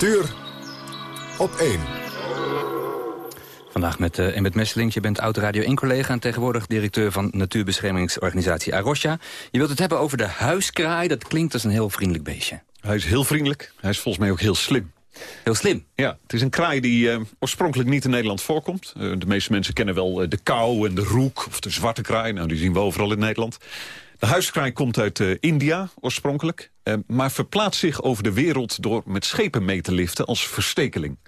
Natuur op 1. Vandaag met uh, Emmett Messelink. Je bent oud Radio 1-collega en tegenwoordig directeur van natuurbeschermingsorganisatie Arosha. Je wilt het hebben over de huiskraai. Dat klinkt als een heel vriendelijk beestje. Hij is heel vriendelijk. Hij is volgens mij ook heel slim. Heel slim? Ja, het is een kraai die uh, oorspronkelijk niet in Nederland voorkomt. Uh, de meeste mensen kennen wel uh, de kou en de roek of de zwarte kraai. Nou, die zien we overal in Nederland. De huiskraai komt uit eh, India oorspronkelijk... eh, maar verplaatst zich over de wereld door met schepen mee te liften als verstekeling.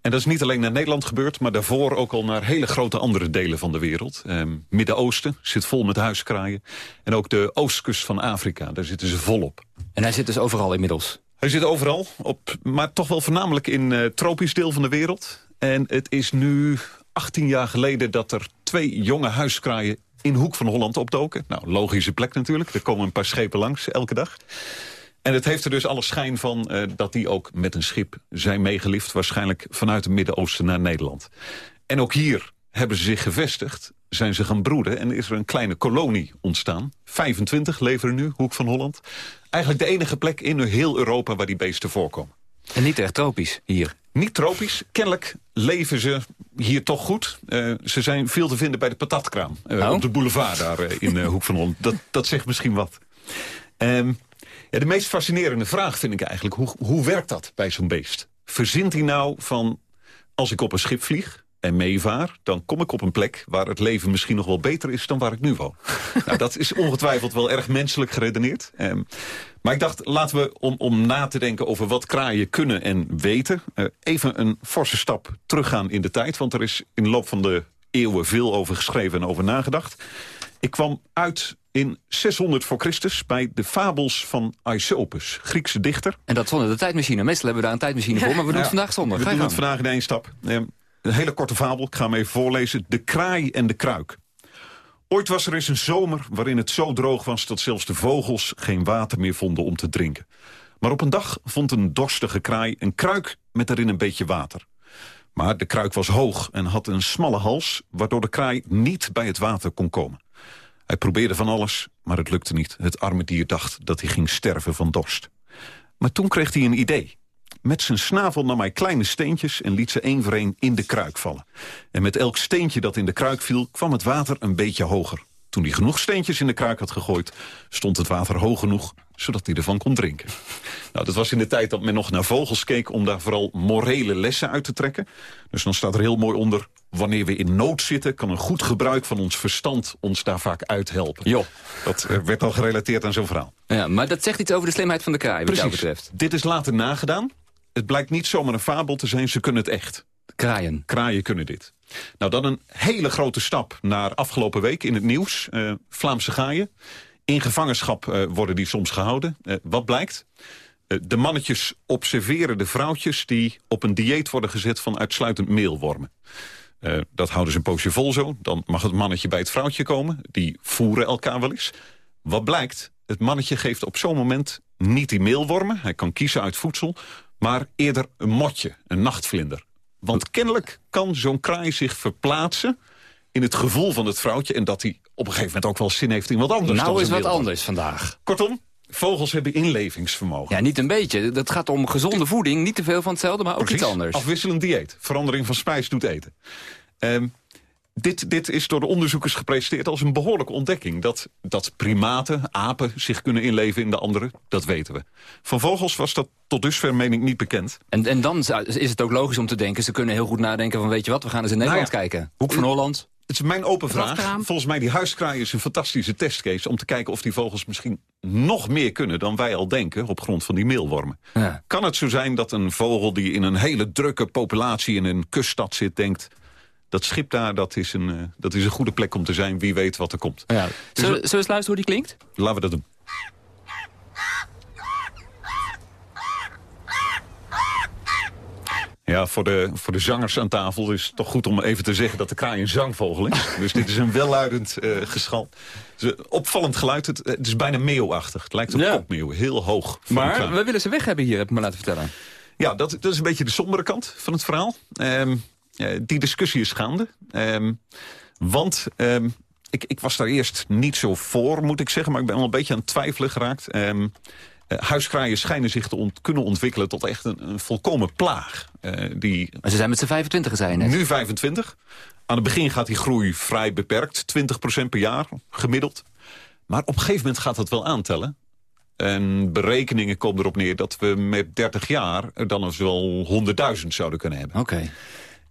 En dat is niet alleen naar Nederland gebeurd... maar daarvoor ook al naar hele grote andere delen van de wereld. Eh, Midden-Oosten zit vol met huiskraaien. En ook de oostkust van Afrika, daar zitten ze volop. En hij zit dus overal inmiddels? Hij zit overal, op, maar toch wel voornamelijk in het tropisch deel van de wereld. En het is nu 18 jaar geleden dat er twee jonge huiskraaien in Hoek van Holland opdoken. Nou, logische plek natuurlijk. Er komen een paar schepen langs elke dag. En het heeft er dus alle schijn van uh, dat die ook met een schip zijn meegelift... waarschijnlijk vanuit het Midden-Oosten naar Nederland. En ook hier hebben ze zich gevestigd, zijn ze gaan broeden... en is er een kleine kolonie ontstaan. 25 leveren nu, Hoek van Holland. Eigenlijk de enige plek in heel Europa waar die beesten voorkomen. En niet echt tropisch hier? Niet tropisch. Kennelijk leven ze hier toch goed. Uh, ze zijn veel te vinden bij de patatkraam. Uh, oh. Op de boulevard daar uh, in Hoek van Holland. Dat, dat zegt misschien wat. Um, ja, de meest fascinerende vraag vind ik eigenlijk... hoe, hoe werkt dat bij zo'n beest? Verzint hij nou van... als ik op een schip vlieg en meevaar... dan kom ik op een plek waar het leven misschien nog wel beter is... dan waar ik nu woon. nou, dat is ongetwijfeld wel erg menselijk geredeneerd. Um, maar ik dacht, laten we om, om na te denken over wat kraaien kunnen en weten... Uh, even een forse stap teruggaan in de tijd. Want er is in de loop van de eeuwen veel over geschreven en over nagedacht. Ik kwam uit in 600 voor Christus bij de fabels van Aesopus, Griekse dichter. En dat zonder de tijdmachine. Meestal hebben we daar een tijdmachine voor, maar we doen het vandaag zonder. We doen het vandaag in één stap. Um, een hele korte fabel, ik ga hem even voorlezen. De kraai en de kruik. Ooit was er eens een zomer waarin het zo droog was... dat zelfs de vogels geen water meer vonden om te drinken. Maar op een dag vond een dorstige kraai een kruik met erin een beetje water. Maar de kruik was hoog en had een smalle hals... waardoor de kraai niet bij het water kon komen. Hij probeerde van alles, maar het lukte niet. Het arme dier dacht dat hij ging sterven van dorst. Maar toen kreeg hij een idee. Met zijn snavel nam hij kleine steentjes en liet ze één voor één in de kruik vallen. En met elk steentje dat in de kruik viel, kwam het water een beetje hoger. Toen hij genoeg steentjes in de kruik had gegooid... stond het water hoog genoeg, zodat hij ervan kon drinken. Nou, dat was in de tijd dat men nog naar vogels keek... om daar vooral morele lessen uit te trekken. Dus dan staat er heel mooi onder... wanneer we in nood zitten... kan een goed gebruik van ons verstand ons daar vaak uithelpen. Jo. Dat uh, werd al gerelateerd aan zo'n verhaal. Ja, maar dat zegt iets over de slimheid van de kraai, wat jou betreft. Dit is later nagedaan. Het blijkt niet zomaar een fabel te zijn, ze kunnen het echt. Kraaien. Kraaien kunnen dit. Nou, dan een hele grote stap naar afgelopen week in het nieuws. Uh, Vlaamse gaaien. In gevangenschap uh, worden die soms gehouden. Uh, wat blijkt? de mannetjes observeren de vrouwtjes die op een dieet worden gezet van uitsluitend meelwormen. dat houden ze een poosje vol zo. Dan mag het mannetje bij het vrouwtje komen. Die voeren elkaar wel eens. Wat blijkt? Het mannetje geeft op zo'n moment niet die meelwormen. Hij kan kiezen uit voedsel. Maar eerder een motje, een nachtvlinder. Want kennelijk kan zo'n kraai zich verplaatsen in het gevoel van het vrouwtje... en dat hij op een gegeven moment ook wel zin heeft in wat anders. Nou is wat anders vandaag. Kortom, vogels hebben inlevingsvermogen. Ja, niet een beetje. Dat gaat om gezonde voeding. Niet te veel van hetzelfde, maar ook Precies. iets anders. Afwisselend dieet. Verandering van spijs doet eten. Um, dit, dit is door de onderzoekers gepresenteerd als een behoorlijke ontdekking. Dat, dat primaten, apen, zich kunnen inleven in de andere, dat weten we. Van vogels was dat tot dusver, meen ik, niet bekend. En, en dan is het ook logisch om te denken... ze kunnen heel goed nadenken van, weet je wat, we gaan eens in Nederland nou ja, kijken. Hoek van Holland. Het is mijn open vraag. Volgens mij die huiskraai is een fantastische testcase... om te kijken of die vogels misschien nog meer kunnen dan wij al denken... op grond van die meelwormen. Ja. Kan het zo zijn dat een vogel die in een hele drukke populatie... in een kuststad zit, denkt dat schip daar, dat is, een, uh, dat is een goede plek om te zijn. Wie weet wat er komt. Ja. Dus zullen, we eens luisteren hoe die klinkt? Laten we dat doen. Ja, voor de, voor de zangers aan tafel is het toch goed om even te zeggen... dat de kraai een zangvogel is. dus dit is een welluidend uh, geschal. Dus, opvallend geluid, het, het, is bijna meeuwachtig. Het lijkt op ja. heel hoog. Maar we willen ze weg hebben hier, heb ik me laten vertellen. Ja, dat, dat is een beetje de sombere kant van het verhaal. Um, uh, die discussie is gaande. Um, want um, ik, ik, was daar eerst niet zo voor, moet ik zeggen. Maar ik ben wel een beetje aan het twijfelen geraakt. Um, uh, huiskraaien schijnen zich te ont kunnen ontwikkelen tot echt een, een volkomen plaag. Uh, die maar ze zijn met z'n 25 zijn, hè? Nu 25. Aan het begin gaat die groei vrij beperkt. 20% per jaar, gemiddeld. Maar op een gegeven moment gaat dat wel aantellen. En berekeningen komen erop neer dat we met 30 jaar... dan eens wel 100.000 zouden kunnen hebben. Oké. Okay.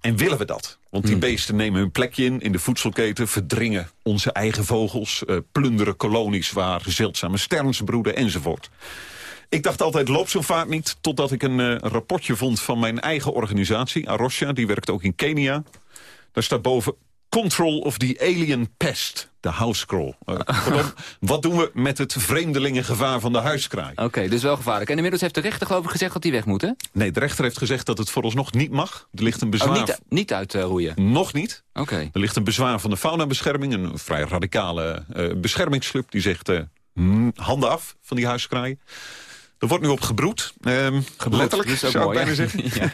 En willen we dat? Want die beesten nemen hun plekje in, in de voedselketen... verdringen onze eigen vogels, eh, plunderen kolonies... waar zeldzame sterns broeden enzovoort. Ik dacht altijd, loop zo'n vaart niet... totdat ik een eh, rapportje vond van mijn eigen organisatie, Arosha. Die werkt ook in Kenia. Daar staat boven Control of the Alien Pest, de housecrawl. Uh, kortom, wat doen we met het vreemdelingengevaar van de huiskraai? Oké, dus wel gevaarlijk. En inmiddels heeft de rechter geloof ik gezegd dat die weg moet, hè? Nee, de rechter heeft gezegd dat het vooralsnog niet mag. Er ligt een bezwaar... Oh, niet, niet uitroeien? Nog niet. Oké. Er ligt een bezwaar van de faunabescherming, een vrij radicale uh, beschermingsclub... die zegt, mm, handen af van die huiskraaien. Er wordt nu op gebroed. Um, gebroed letterlijk, is ook zou mooi, ik bijna hè? zeggen.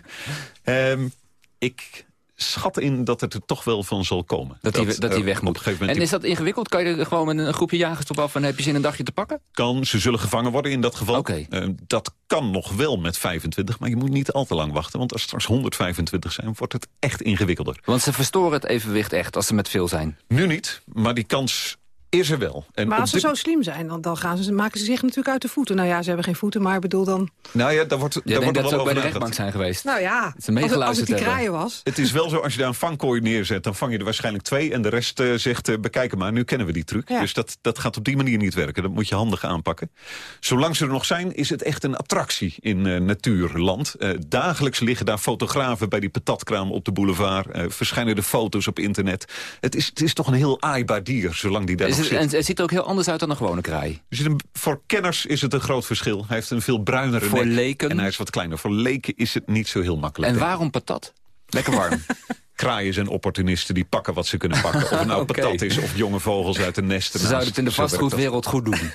um, ik schat in dat het er toch wel van zal komen. Dat die, dat die uh, weg op moet. een En is dat ingewikkeld? Kan je er gewoon met een groepje jagers op af en heb je zin een dagje te pakken? kan, ze zullen gevangen worden in dat geval. Uh, dat kan nog wel met 25, maar je moet niet al te lang wachten. Want als er straks 125 zijn, wordt het echt ingewikkelder. Want ze verstoren het evenwicht echt als ze met veel zijn. Nu niet, maar die kans is er wel. En Maar als ze dit- zo slim zijn, dan, dan gaan ze, maken ze zich natuurlijk uit de voeten. Nou ja, ze hebben geen voeten, maar ik bedoel dan... Nou ja, daar wordt, daar denk wordt er dat wel ze ook bij de rechtbank zijn geweest. Nou ja, ze als het, meegeluisterd als het die hebben. kraaien was. Het is wel zo, als je daar een vangkooi neerzet... dan vang je er waarschijnlijk twee en de rest eh, zegt... eh, bekijk maar, nu kennen we die truc. Ja. Dus dat, dat gaat op die manier niet werken. Dat moet je handig aanpakken. Zolang ze er nog zijn, is het echt een attractie in eh, natuurland. Eh, dagelijks liggen daar fotografen bij die patatkraam op de boulevard. Eh, verschijnen de foto's op internet. Het is, het is toch een heel aaibaar dier, zolang die daar Is nog het, en het ziet er ook heel anders uit dan een gewone kraai. Een- voor kenners is het een groot verschil. Hij heeft een veel bruinere Voor nek leken? en hij is wat kleiner. Voor leken is het niet zo heel makkelijk. En denk waarom patat? Lekker warm. Kraaien zijn opportunisten die pakken wat ze kunnen pakken. Of het nou patat is of jonge vogels uit de nesten. Ze zouden het in de vastgoedwereld goed doen.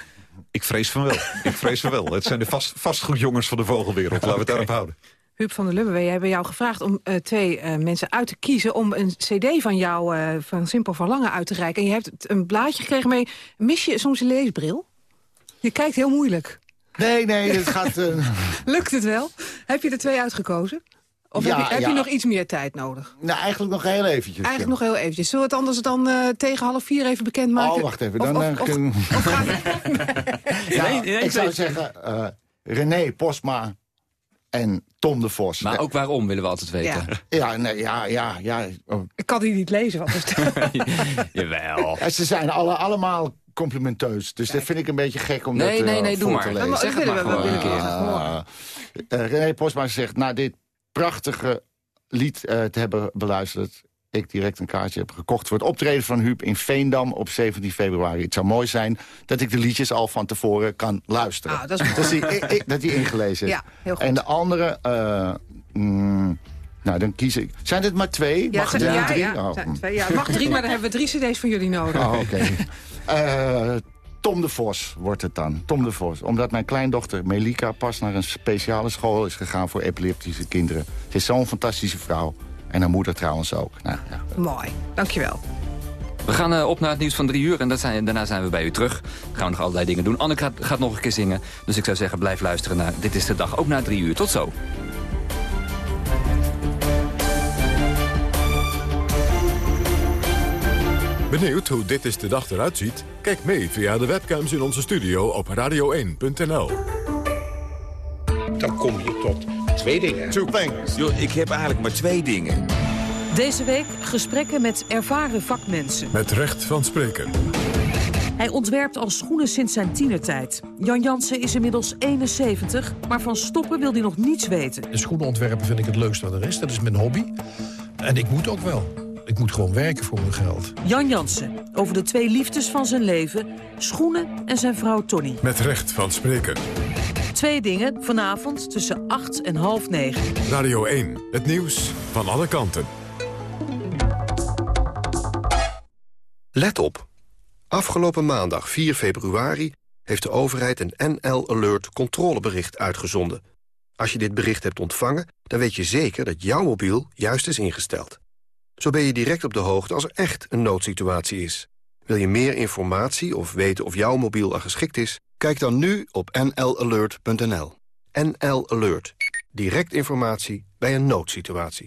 Ik vrees van wel. Ik vrees van wel. Het zijn de vast, vastgoedjongens van de vogelwereld. Laten we het daarop houden. Huub van der Lubbe, wij hebben jou gevraagd om eh, twee eh, mensen uit te kiezen... om een cd van jou, eh, van Simpel Verlangen, uit te reiken. En je hebt een blaadje gekregen mee. Mis je soms een leesbril? Je kijkt heel moeilijk. Nee, nee, het gaat... eh, Lukt het wel? Heb je er twee uitgekozen? Of Ja, heb, je, heb ja. je nog iets meer tijd nodig? nou, eigenlijk nog heel eventjes. Eigenlijk nog heel eventjes. Zullen we het anders dan eh, tegen half vier even bekendmaken? Oh, wacht even. Dan, of- of- kun- Ja, Nee, nee, ik zou zeggen, eh, René Postma en Tom de Vos. Maar ook waarom willen we altijd weten. Ja, nee, ja, ja, ja. Oh. Ik kan die niet lezen. Wat is? Jawel. Ja, Ze zijn alle, allemaal complimenteus. Dus dat vind ik een beetje gek om Nee, dat nee, eh, nee, doe voor maar. te lezen. zeg het willen maar we wel gewoon. Ja. horen. Eh, René Postma zegt, na dit prachtige lied eh, te hebben beluisterd... ik direct een kaartje heb gekocht voor het optreden van Huub in Veendam op 17 februari. Het zou mooi zijn dat ik de liedjes al van tevoren kan luisteren. Ah, dat is dat, die, ik- dat die ingelezen is. Ja, heel goed. En de andere... eh, mm, nou, dan kies ik... Zijn dit maar twee? Ja, Mag er ja, drie? ja, Oh, mm. twee, ja, het mag drie, maar dan hebben we drie cd's van jullie nodig. Oh, oké. Eh, Tom de Vos wordt het dan. Tom de Vos. Omdat mijn kleindochter Melika pas naar een speciale school is gegaan voor epileptische kinderen. Ze is zo'n fantastische vrouw. En haar moeder trouwens ook. Nou, ja. Mooi, dankjewel. We gaan eh, op naar het nieuws van drie uur en dat zijn, daarna zijn we bij u terug. Dan gaan we nog allerlei dingen doen. Anneke gaat, gaat nog een keer zingen. Dus ik zou zeggen, blijf luisteren naar Dit is de Dag. Ook na drie uur. Tot zo. Benieuwd hoe dit is de dag eruit ziet? Kijk mee via de webcams in onze studio op radio1.nl. Dan kom je tot twee dingen. Two things. Yo, ik heb eigenlijk maar twee dingen. Deze week gesprekken met ervaren vakmensen. Met recht van spreken. Hij ontwerpt al schoenen sinds zijn tienertijd. Jan Jansen is inmiddels 71, maar van stoppen wil hij nog niets weten. De schoenen ontwerpen vind ik het leukste wat er is. Dat is mijn hobby. En ik moet ook wel. Ik moet gewoon werken voor mijn geld. Jan Jansen, over de twee liefdes van zijn leven, schoenen en zijn vrouw Tony. Met recht van spreken. Twee dingen, vanavond tussen 8 en half 9. Radio 1, het nieuws van alle kanten. Let op. Afgelopen maandag 4 februari heeft de overheid een NL Alert controlebericht uitgezonden. Als je dit bericht hebt ontvangen, dan weet je zeker dat jouw mobiel juist is ingesteld. Zo ben je direct op de hoogte als er echt een noodsituatie is. Wil je meer informatie of weten of jouw mobiel er geschikt is? Kijk dan nu op nlalert.nl. NL Alert. Direct informatie bij een noodsituatie.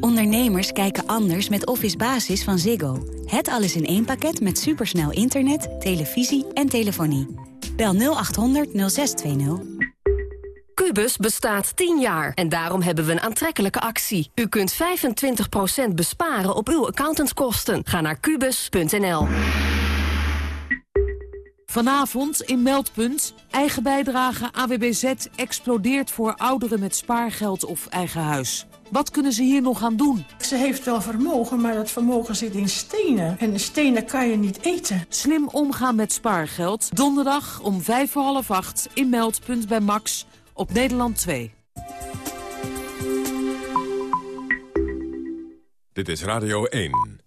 Ondernemers kijken anders met Office Basis van Ziggo. Het alles in één pakket met supersnel internet, televisie en telefonie. Bel 0800 0620. Cubus bestaat 10 jaar en daarom hebben we een aantrekkelijke actie. U kunt 25% besparen op uw accountantskosten. Ga naar kubus.nl. Vanavond in Meldpunt. Eigen bijdrage AWBZ explodeert voor ouderen met spaargeld of eigen huis. Wat kunnen ze hier nog aan doen? Ze heeft wel vermogen, maar dat vermogen zit in stenen. En de stenen kan je niet eten. Slim omgaan met spaargeld. Donderdag om vijf voor half acht in Meldpunt bij Max op Nederland 2. Dit is Radio 1.